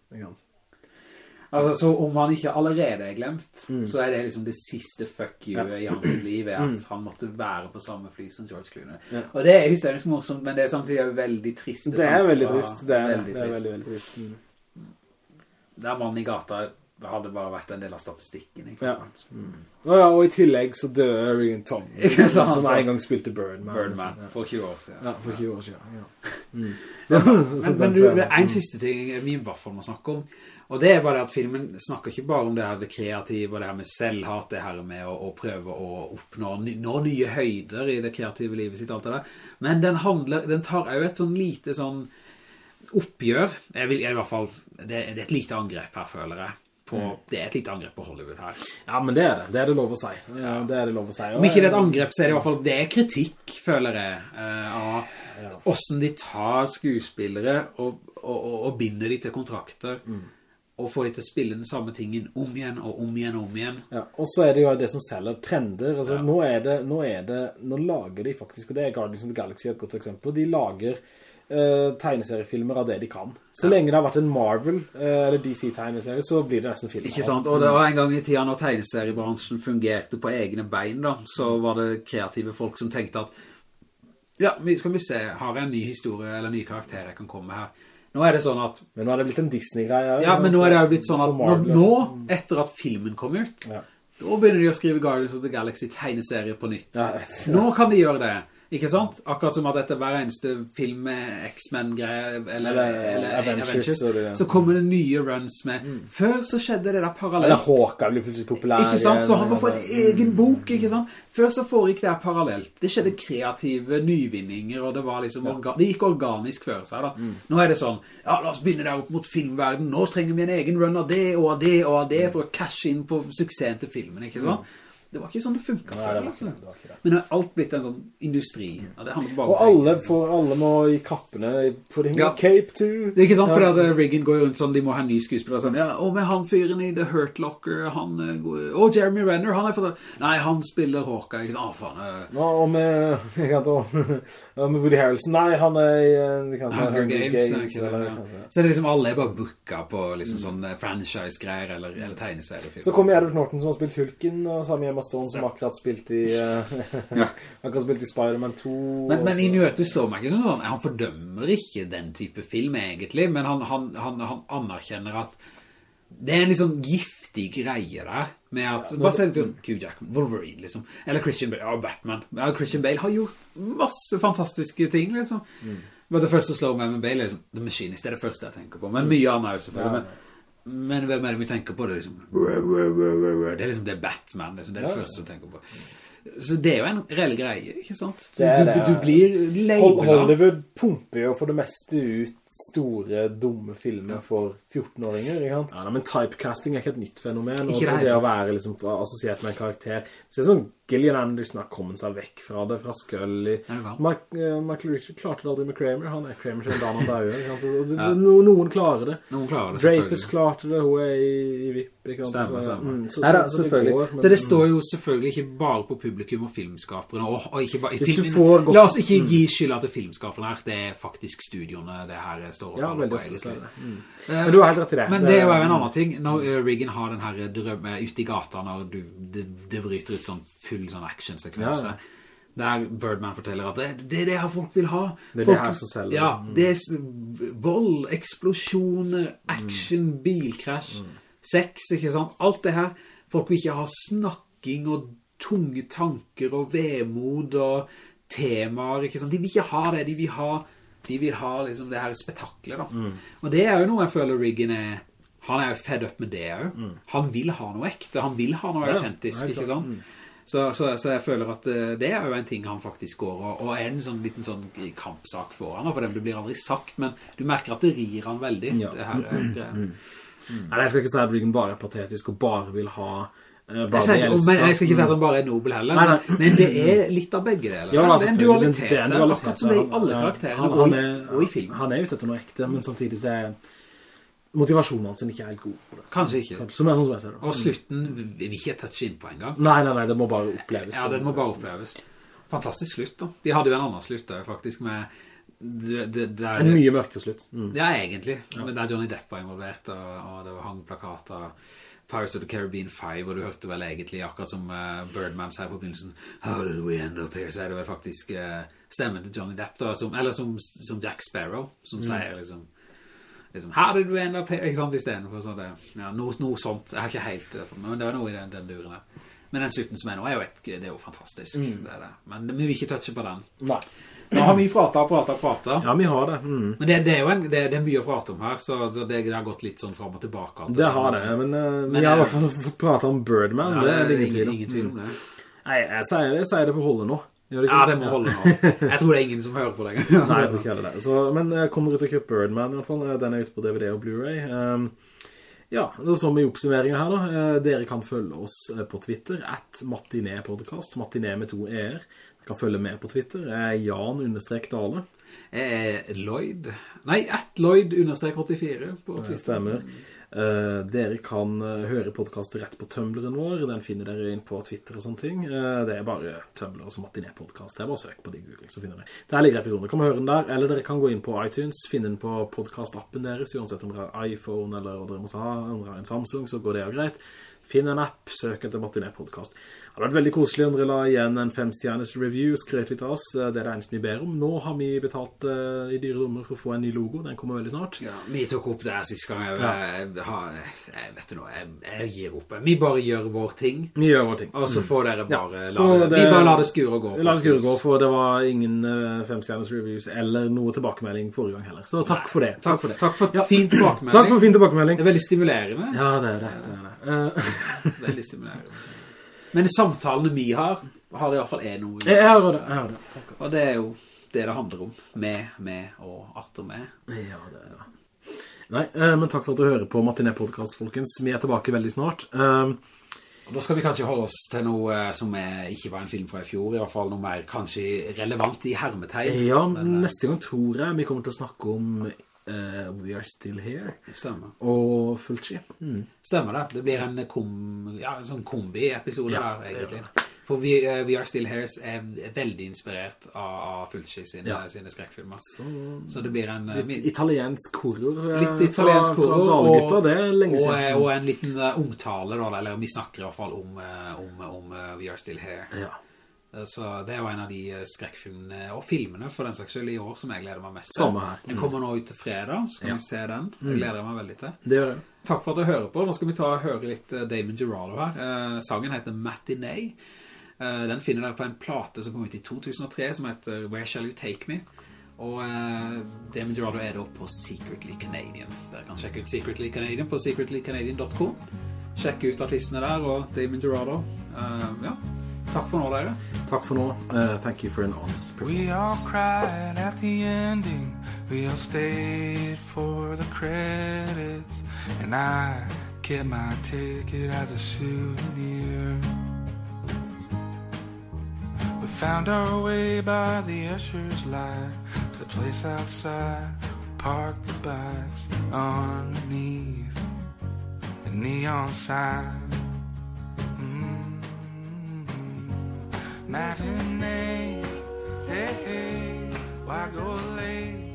Altså, så om han ikke allerede er glemt, så er det liksom det siste fuck you i hans liv, er at han måtte være på samme fly som George Clooney. Ja. Og det er hysterisk morsomt, men det er samtidig veldig trist. Det er veldig trist. Det er, veldig det er veldig, veldig trist. Mm. Der mannen i gata hadde bare vært en del av statistikken, ikke Ja. sant? Og, ja, og i tillegg så dør Regan Tom, sant, som en gang spilte Birdman. Birdman, Ja. for 20 år siden. Ja, for 20 år siden. Ja. Mm. Men, men du, det er en siste ting vi i hvert fall må snakke om, og det er bare det at filmen snakker ikke bare om det her det kreative, og det her med selvhat, det her med å, å prøve å oppnå nå nye høyder i det kreative livet sitt, alt det der. Men den handler, den tar jo et sånn lite sånn oppgjør, jeg vil i hvert fall, det, det er et lite angrep her, føler jeg. På, Det er et lite angrep på Hollywood her. Ja, men det er det. Det er det lov å si. Ja, det er det lov å si. Om ikke det er et angrep, så er det i hvert fall, det er kritikk, føler jeg, uh, av hvordan de tar skuespillere og, og, og, og binder de til kontrakter, og får de til å spille den samme tingen om igjen og om igjen og om igjen. Ja, og så er det jo det som selger trender. Altså, nå, er det, nå er det, nå lager de faktisk, og det er Guardians of the Galaxy et godt eksempel, de lager eh, tegneseriefilmer av det de kan. Så lenge det har vært en Marvel eh, eller DC-tegneserie, så blir det nesten film. Ikke sant? Og det var en gang i tida når tegneseriebransjen fungerte på egne bein da, så var det kreative folk som tenkte at ja, skal vi se, har jeg en ny historie eller en ny karakter jeg kan komme her? Nå er det sånn at Men nå er det blitt en Disney-greie. Ja, men nå er det jo blitt sånn at nå, nå, etter at filmen kom ut, Ja. da begynner de å skrive Guardians of the Galaxy tegneserier på nytt. Ja, vet, ja. Nå kan de gjøre det. Ikke sant? Akkurat som at etter hver eneste film med X-Men-greier, eller, Eller, eller, Avengers, Avengers, det, ja. så kommer det nye runs med. Før så skjedde det der Eller Håka blir plutselig populær. Ikke sant? Så han må få en egen bok, ikke sant? Før så foregikk det parallelt. Det skjedde kreative nyvinninger, og det var liksom, organ... det gikk organisk før seg da. Nå er det sånn, ja, la oss begynne der opp mot filmverden. Nå trenger vi en egen run av det, og av det, og av det, for å cashe inn på suksessen til filmen, ikke sant? Det var ikke sånn det funket Nei, før, det var altså. ikke det, det ikke det. Men nå er alt blitt en sånn industri. Ja, det handler bare om Og alle, for, får, alle må i kappene For de Ja. Cape to... Det er ikke sant, for Ja. at eh, Reagan går rundt sånn, de må ha en ny skuespiller sånn, ja, og med han fyren i The Hurt Locker, han eh, går, og Jeremy Renner, han er for det, nei, han spiller Hawkeye, ikke sant, å faen, eh, Ja, og med, jeg kan ta, Og med Woody Harrelson, nei, han er i eh, kan ta Hunger Games, Games eller, det, eller, ja. Så det er liksom alle er bare booka på liksom sånn eh, franchise-greier eller, eller tegneseriefilmer. Så kommer Edward Norton som har spilt Hulken, og samme har vi Emma Stone som akkurat spilt i, eh, akkurat spilt i Spider-Man 2. Men, men Inuit, du slår meg ikke sånn, han fordømmer ikke den type film egentlig, men han, han, han, han anerkjenner at det er en liksom giftig greie der, med at, bare se sånn, Q Jackman, Wolverine liksom, eller Christian Bale, ja, Batman, ja, Christian Bale har gjort masse fantastiske ting liksom. Men det første som slår meg med Bale er liksom, The Machine, det er det første jeg tenker på, men mye annet selvfølgelig ja, men, men hvem er det vi tenker på det liksom? Det er liksom, det er Batman, liksom, det er det Ja. første du tenker på. Så det er jo en reell greie, ikke sant? Du, Det er du, du blir Hol- Hollywood pumper jo for det meste ut store, dumme filmer for 14-åringer, ikke sant? Ja, men typecasting er ikke et nytt fenomen, og Ikke det, det å være liksom assosiert med en karakter. Så det er sånn, Gillian Anderson har kommet seg vekk fra det, fra Scully. Eh, Michael Richard klarte det aldri med Kramer, han er Kramer til dagen han dauer, ikke sant? Og no, noen klarer det. Noen klarer det, Dreyfus klarte det, hun er i, i VIP, ikke sant? Stemmer, stemmer. mm, så, Neida, så, så, det selvfølgelig. går, men- så det står jo selvfølgelig ikke bare på publikum og filmskaperne, og, og ikke bare... Hvis du til- får godt- La oss ikke gi skylda til filmskaperne her, det er faktisk studioene det her står og Ja, faller på, egentlig. Mm. Eh, Men du har helt rett i det. Men Det- det er jo en annen ting. Når Regan Reagan har den her drømme ute i gata, når du, det, det bryter ut sånn full sånn actionsekvens, Ja, der Birdman forteller at det, det er det her folk vil ha. Det er folk, det her som selger. Ja, Mm. det er vold, eksplosjoner, action, bilkrasj, sex, ikke sant? Alt det her. Folk vil ikke ha snakking og tunge tanker og vemod og temaer, ikke sant? De vil ikke ha det, de vil ha, de vil ha liksom det her spetaklet da. Og det er jo noe jeg føler Riggen er, han er jo fed up med det jo. Han vil ha noe ekte, han vil ha noe autentisk, ikke sant? sant? Så, så, så jeg føler at eh, det er jo en ting han faktisk går, og, og er en sånn liten sånn kampsak for han, for det blir aldri sagt, men du merker at det rir han veldig, Ja. det her greia. Mm. Nei, jeg skal ikke si at Bryggen bare er patetisk og bare vil ha eh, Jeg, sier ikke, men jeg skal ikke si at Mm. han bare er nobel heller, Nei, nei. men, det er litt av begge deler. Ja, det er en dualitet, det er en dualitet, akkurat som det er i alle karakterer, og, i- og i. Han er ute etter noe ekte, men samtidig så er motivasjonen hans ikke helt god for det. Kanskje ikke. Som er sånn som jeg ser det. Og slutten vil vi ikke touche inn på en gang. Nei, nei, nei, det må bare oppleves. Ja, det må bare oppleves. Fantastisk slutt da. De hadde jo en annen slutt der faktisk med... Det, det, der, En mye mørkere slutt. Mm. Ja, egentlig. Men der Johnny Depp var involvert, og, og det var hang plakater Pirates of the Caribbean 5, og du hørte vel egentlig akkurat som uh, Birdman sier på begynnelsen How did we end up here? Så er det vel faktisk uh, stemmen til Johnny Depp, da, som, eller som, som Jack Sparrow, som sier liksom liksom, How did we end up here? Ikke sant, i stedet for sånn det, ja, noe, noe sånt. Jeg har ikke helt, eh, men det var noe i den, den duren der. Men den slutten som er nå, er jo, et, det er jo fantastisk. Det er det. Men vi vil ikke touche på den. Nei. Nå har vi pratet, pratet, pratet. Ja, vi har det. Mm. Men det, det er jo en, det, det er mye å prate om her, så, så det, det har gått litt sånn frem og tilbake. Det har det, men, uh, Men, vi har i hvert fall fått prate om Birdman, Ja, det er det ingen ingen, tvil om. ingen tvil om det. Nei, jeg sier, jeg sier det får holde nå. Gjør det, Ja, det må holde nå. Jeg tror det er ingen som hører på det. Nei, jeg tror ikke heller det. Så, men jeg kommer ut og kjøper Birdman i hvert fall. Den er ute på DVD og Blu-ray. Um, ja, det er sånn med oppsummeringen her da. Eh, Dere kan følge oss eh, på Twitter, at Matiné podcast, Matiné med to e-er. Dere kan følge med på Twitter, eh, Jan understrek Dale. Eh, Lloyd Nei, at Lloyd understrek 84 på Twitter. stemmer. Eh, dere kan eh, høre podcaster rett på Tumbleren vår. Den finner dere inn på Twitter og sånne ting. Uh, det er bare Tumblr og Martinet-podcast. Det er bare søk på de Google, så finner dere. Der ligger episoden. Kan høre den der, eller dere kan gå inn på iTunes, finne den på podcast-appen deres, uansett om dere har iPhone eller dere ha, om dere har en Samsung, så går det jo greit. Finn en app, søk etter Martinet Podcast. Det hadde vært veldig koselig om dere la igjen en femstjernes review, skrøt litt av oss. Det er det eneste vi ber om. Nå har vi betalt uh, i dyre dommer for å få en ny logo. Den kommer veldig snart. Ja, vi tok opp det her siste gang. Jeg, ja. jeg, jeg vet du noe, jeg, gir opp. Vi bare gjør vår ting. Vi gjør vår ting. Og så får dere bare, Ja, la, det, vi bare la det skure og gå. La det skure og gå, for det var ingen uh, femstjernes reviews eller noe tilbakemelding forrige gang heller. Så takk for det. Takk for det. Takk for Ja. fin tilbakemelding. Takk for fin tilbakemelding. Det er veldig stimulerende. Ja, det er det. det, er det. Uh, Veldig stimulerende. Men samtalene vi har, har i hvert fall en ord. jeg har det. Jeg har det. Og det er jo det det handler om. Med, med og atter med. Ja, det er det. Nei, eh, men takk for at du hører på Martinet Podcast, folkens. Vi er tilbake veldig snart. Um, da skal vi kanskje holde oss til noe eh, som er, ikke var en film fra i fjor, i hvert fall noe mer kanskje relevant i hermetegn. ja, Men, neste gang tror jeg vi kommer til å snakke om eh, We Are Still Here Stemmer. og Fulci. Mm. Stemmer det. Det blir en, kom, ja, en sånn kombi-episode Ja, her, egentlig. For vi, uh, We Are Still Here er veldig inspirert av, av Fulci sine, Ja. sine skrekkfilmer. Så, det blir en... eh, Litt min- italiensk horror eh, Litt italiensk fra, fra horror, Dalegutta, og, det er lenge og, siden. og en liten omtale da, eller vi snakker i hvert fall om, om, om eh, We Are Still Here. ja. Eh, Så det er jo en av de eh, skrekkfilmene, og filmene for den saks skyld i år, som jeg gleder meg mest til. Samme her. Den kommer nå ut til fredag, så kan Ja. vi se den. Det gleder jeg meg veldig til. Det gjør jeg. Takk for at du hører på. Nå skal vi ta og høre litt eh, Damon Gerardo her. Eh, sangen heter Matinee. Eh, den finner dere på en plate som kom ut i 2003, som heter Where Shall You Take Me? Og eh, Damon Gerardo er da på Secretly Canadian. Dere kan sjekke ut Secretly Canadian på secretlycanadian.com. Sjekk ut artistene der og Damon Gerardo. Eh, ja, takk for nå, dere. Takk for nå. Eh, thank you for an honest We all performance. cried at the ending. We all stayed for the credits. And I kept my ticket as a souvenir. We found our way by the usher's light to the place outside. Parked the bikes underneath a neon sign. matinee. Hey, hey, why go late?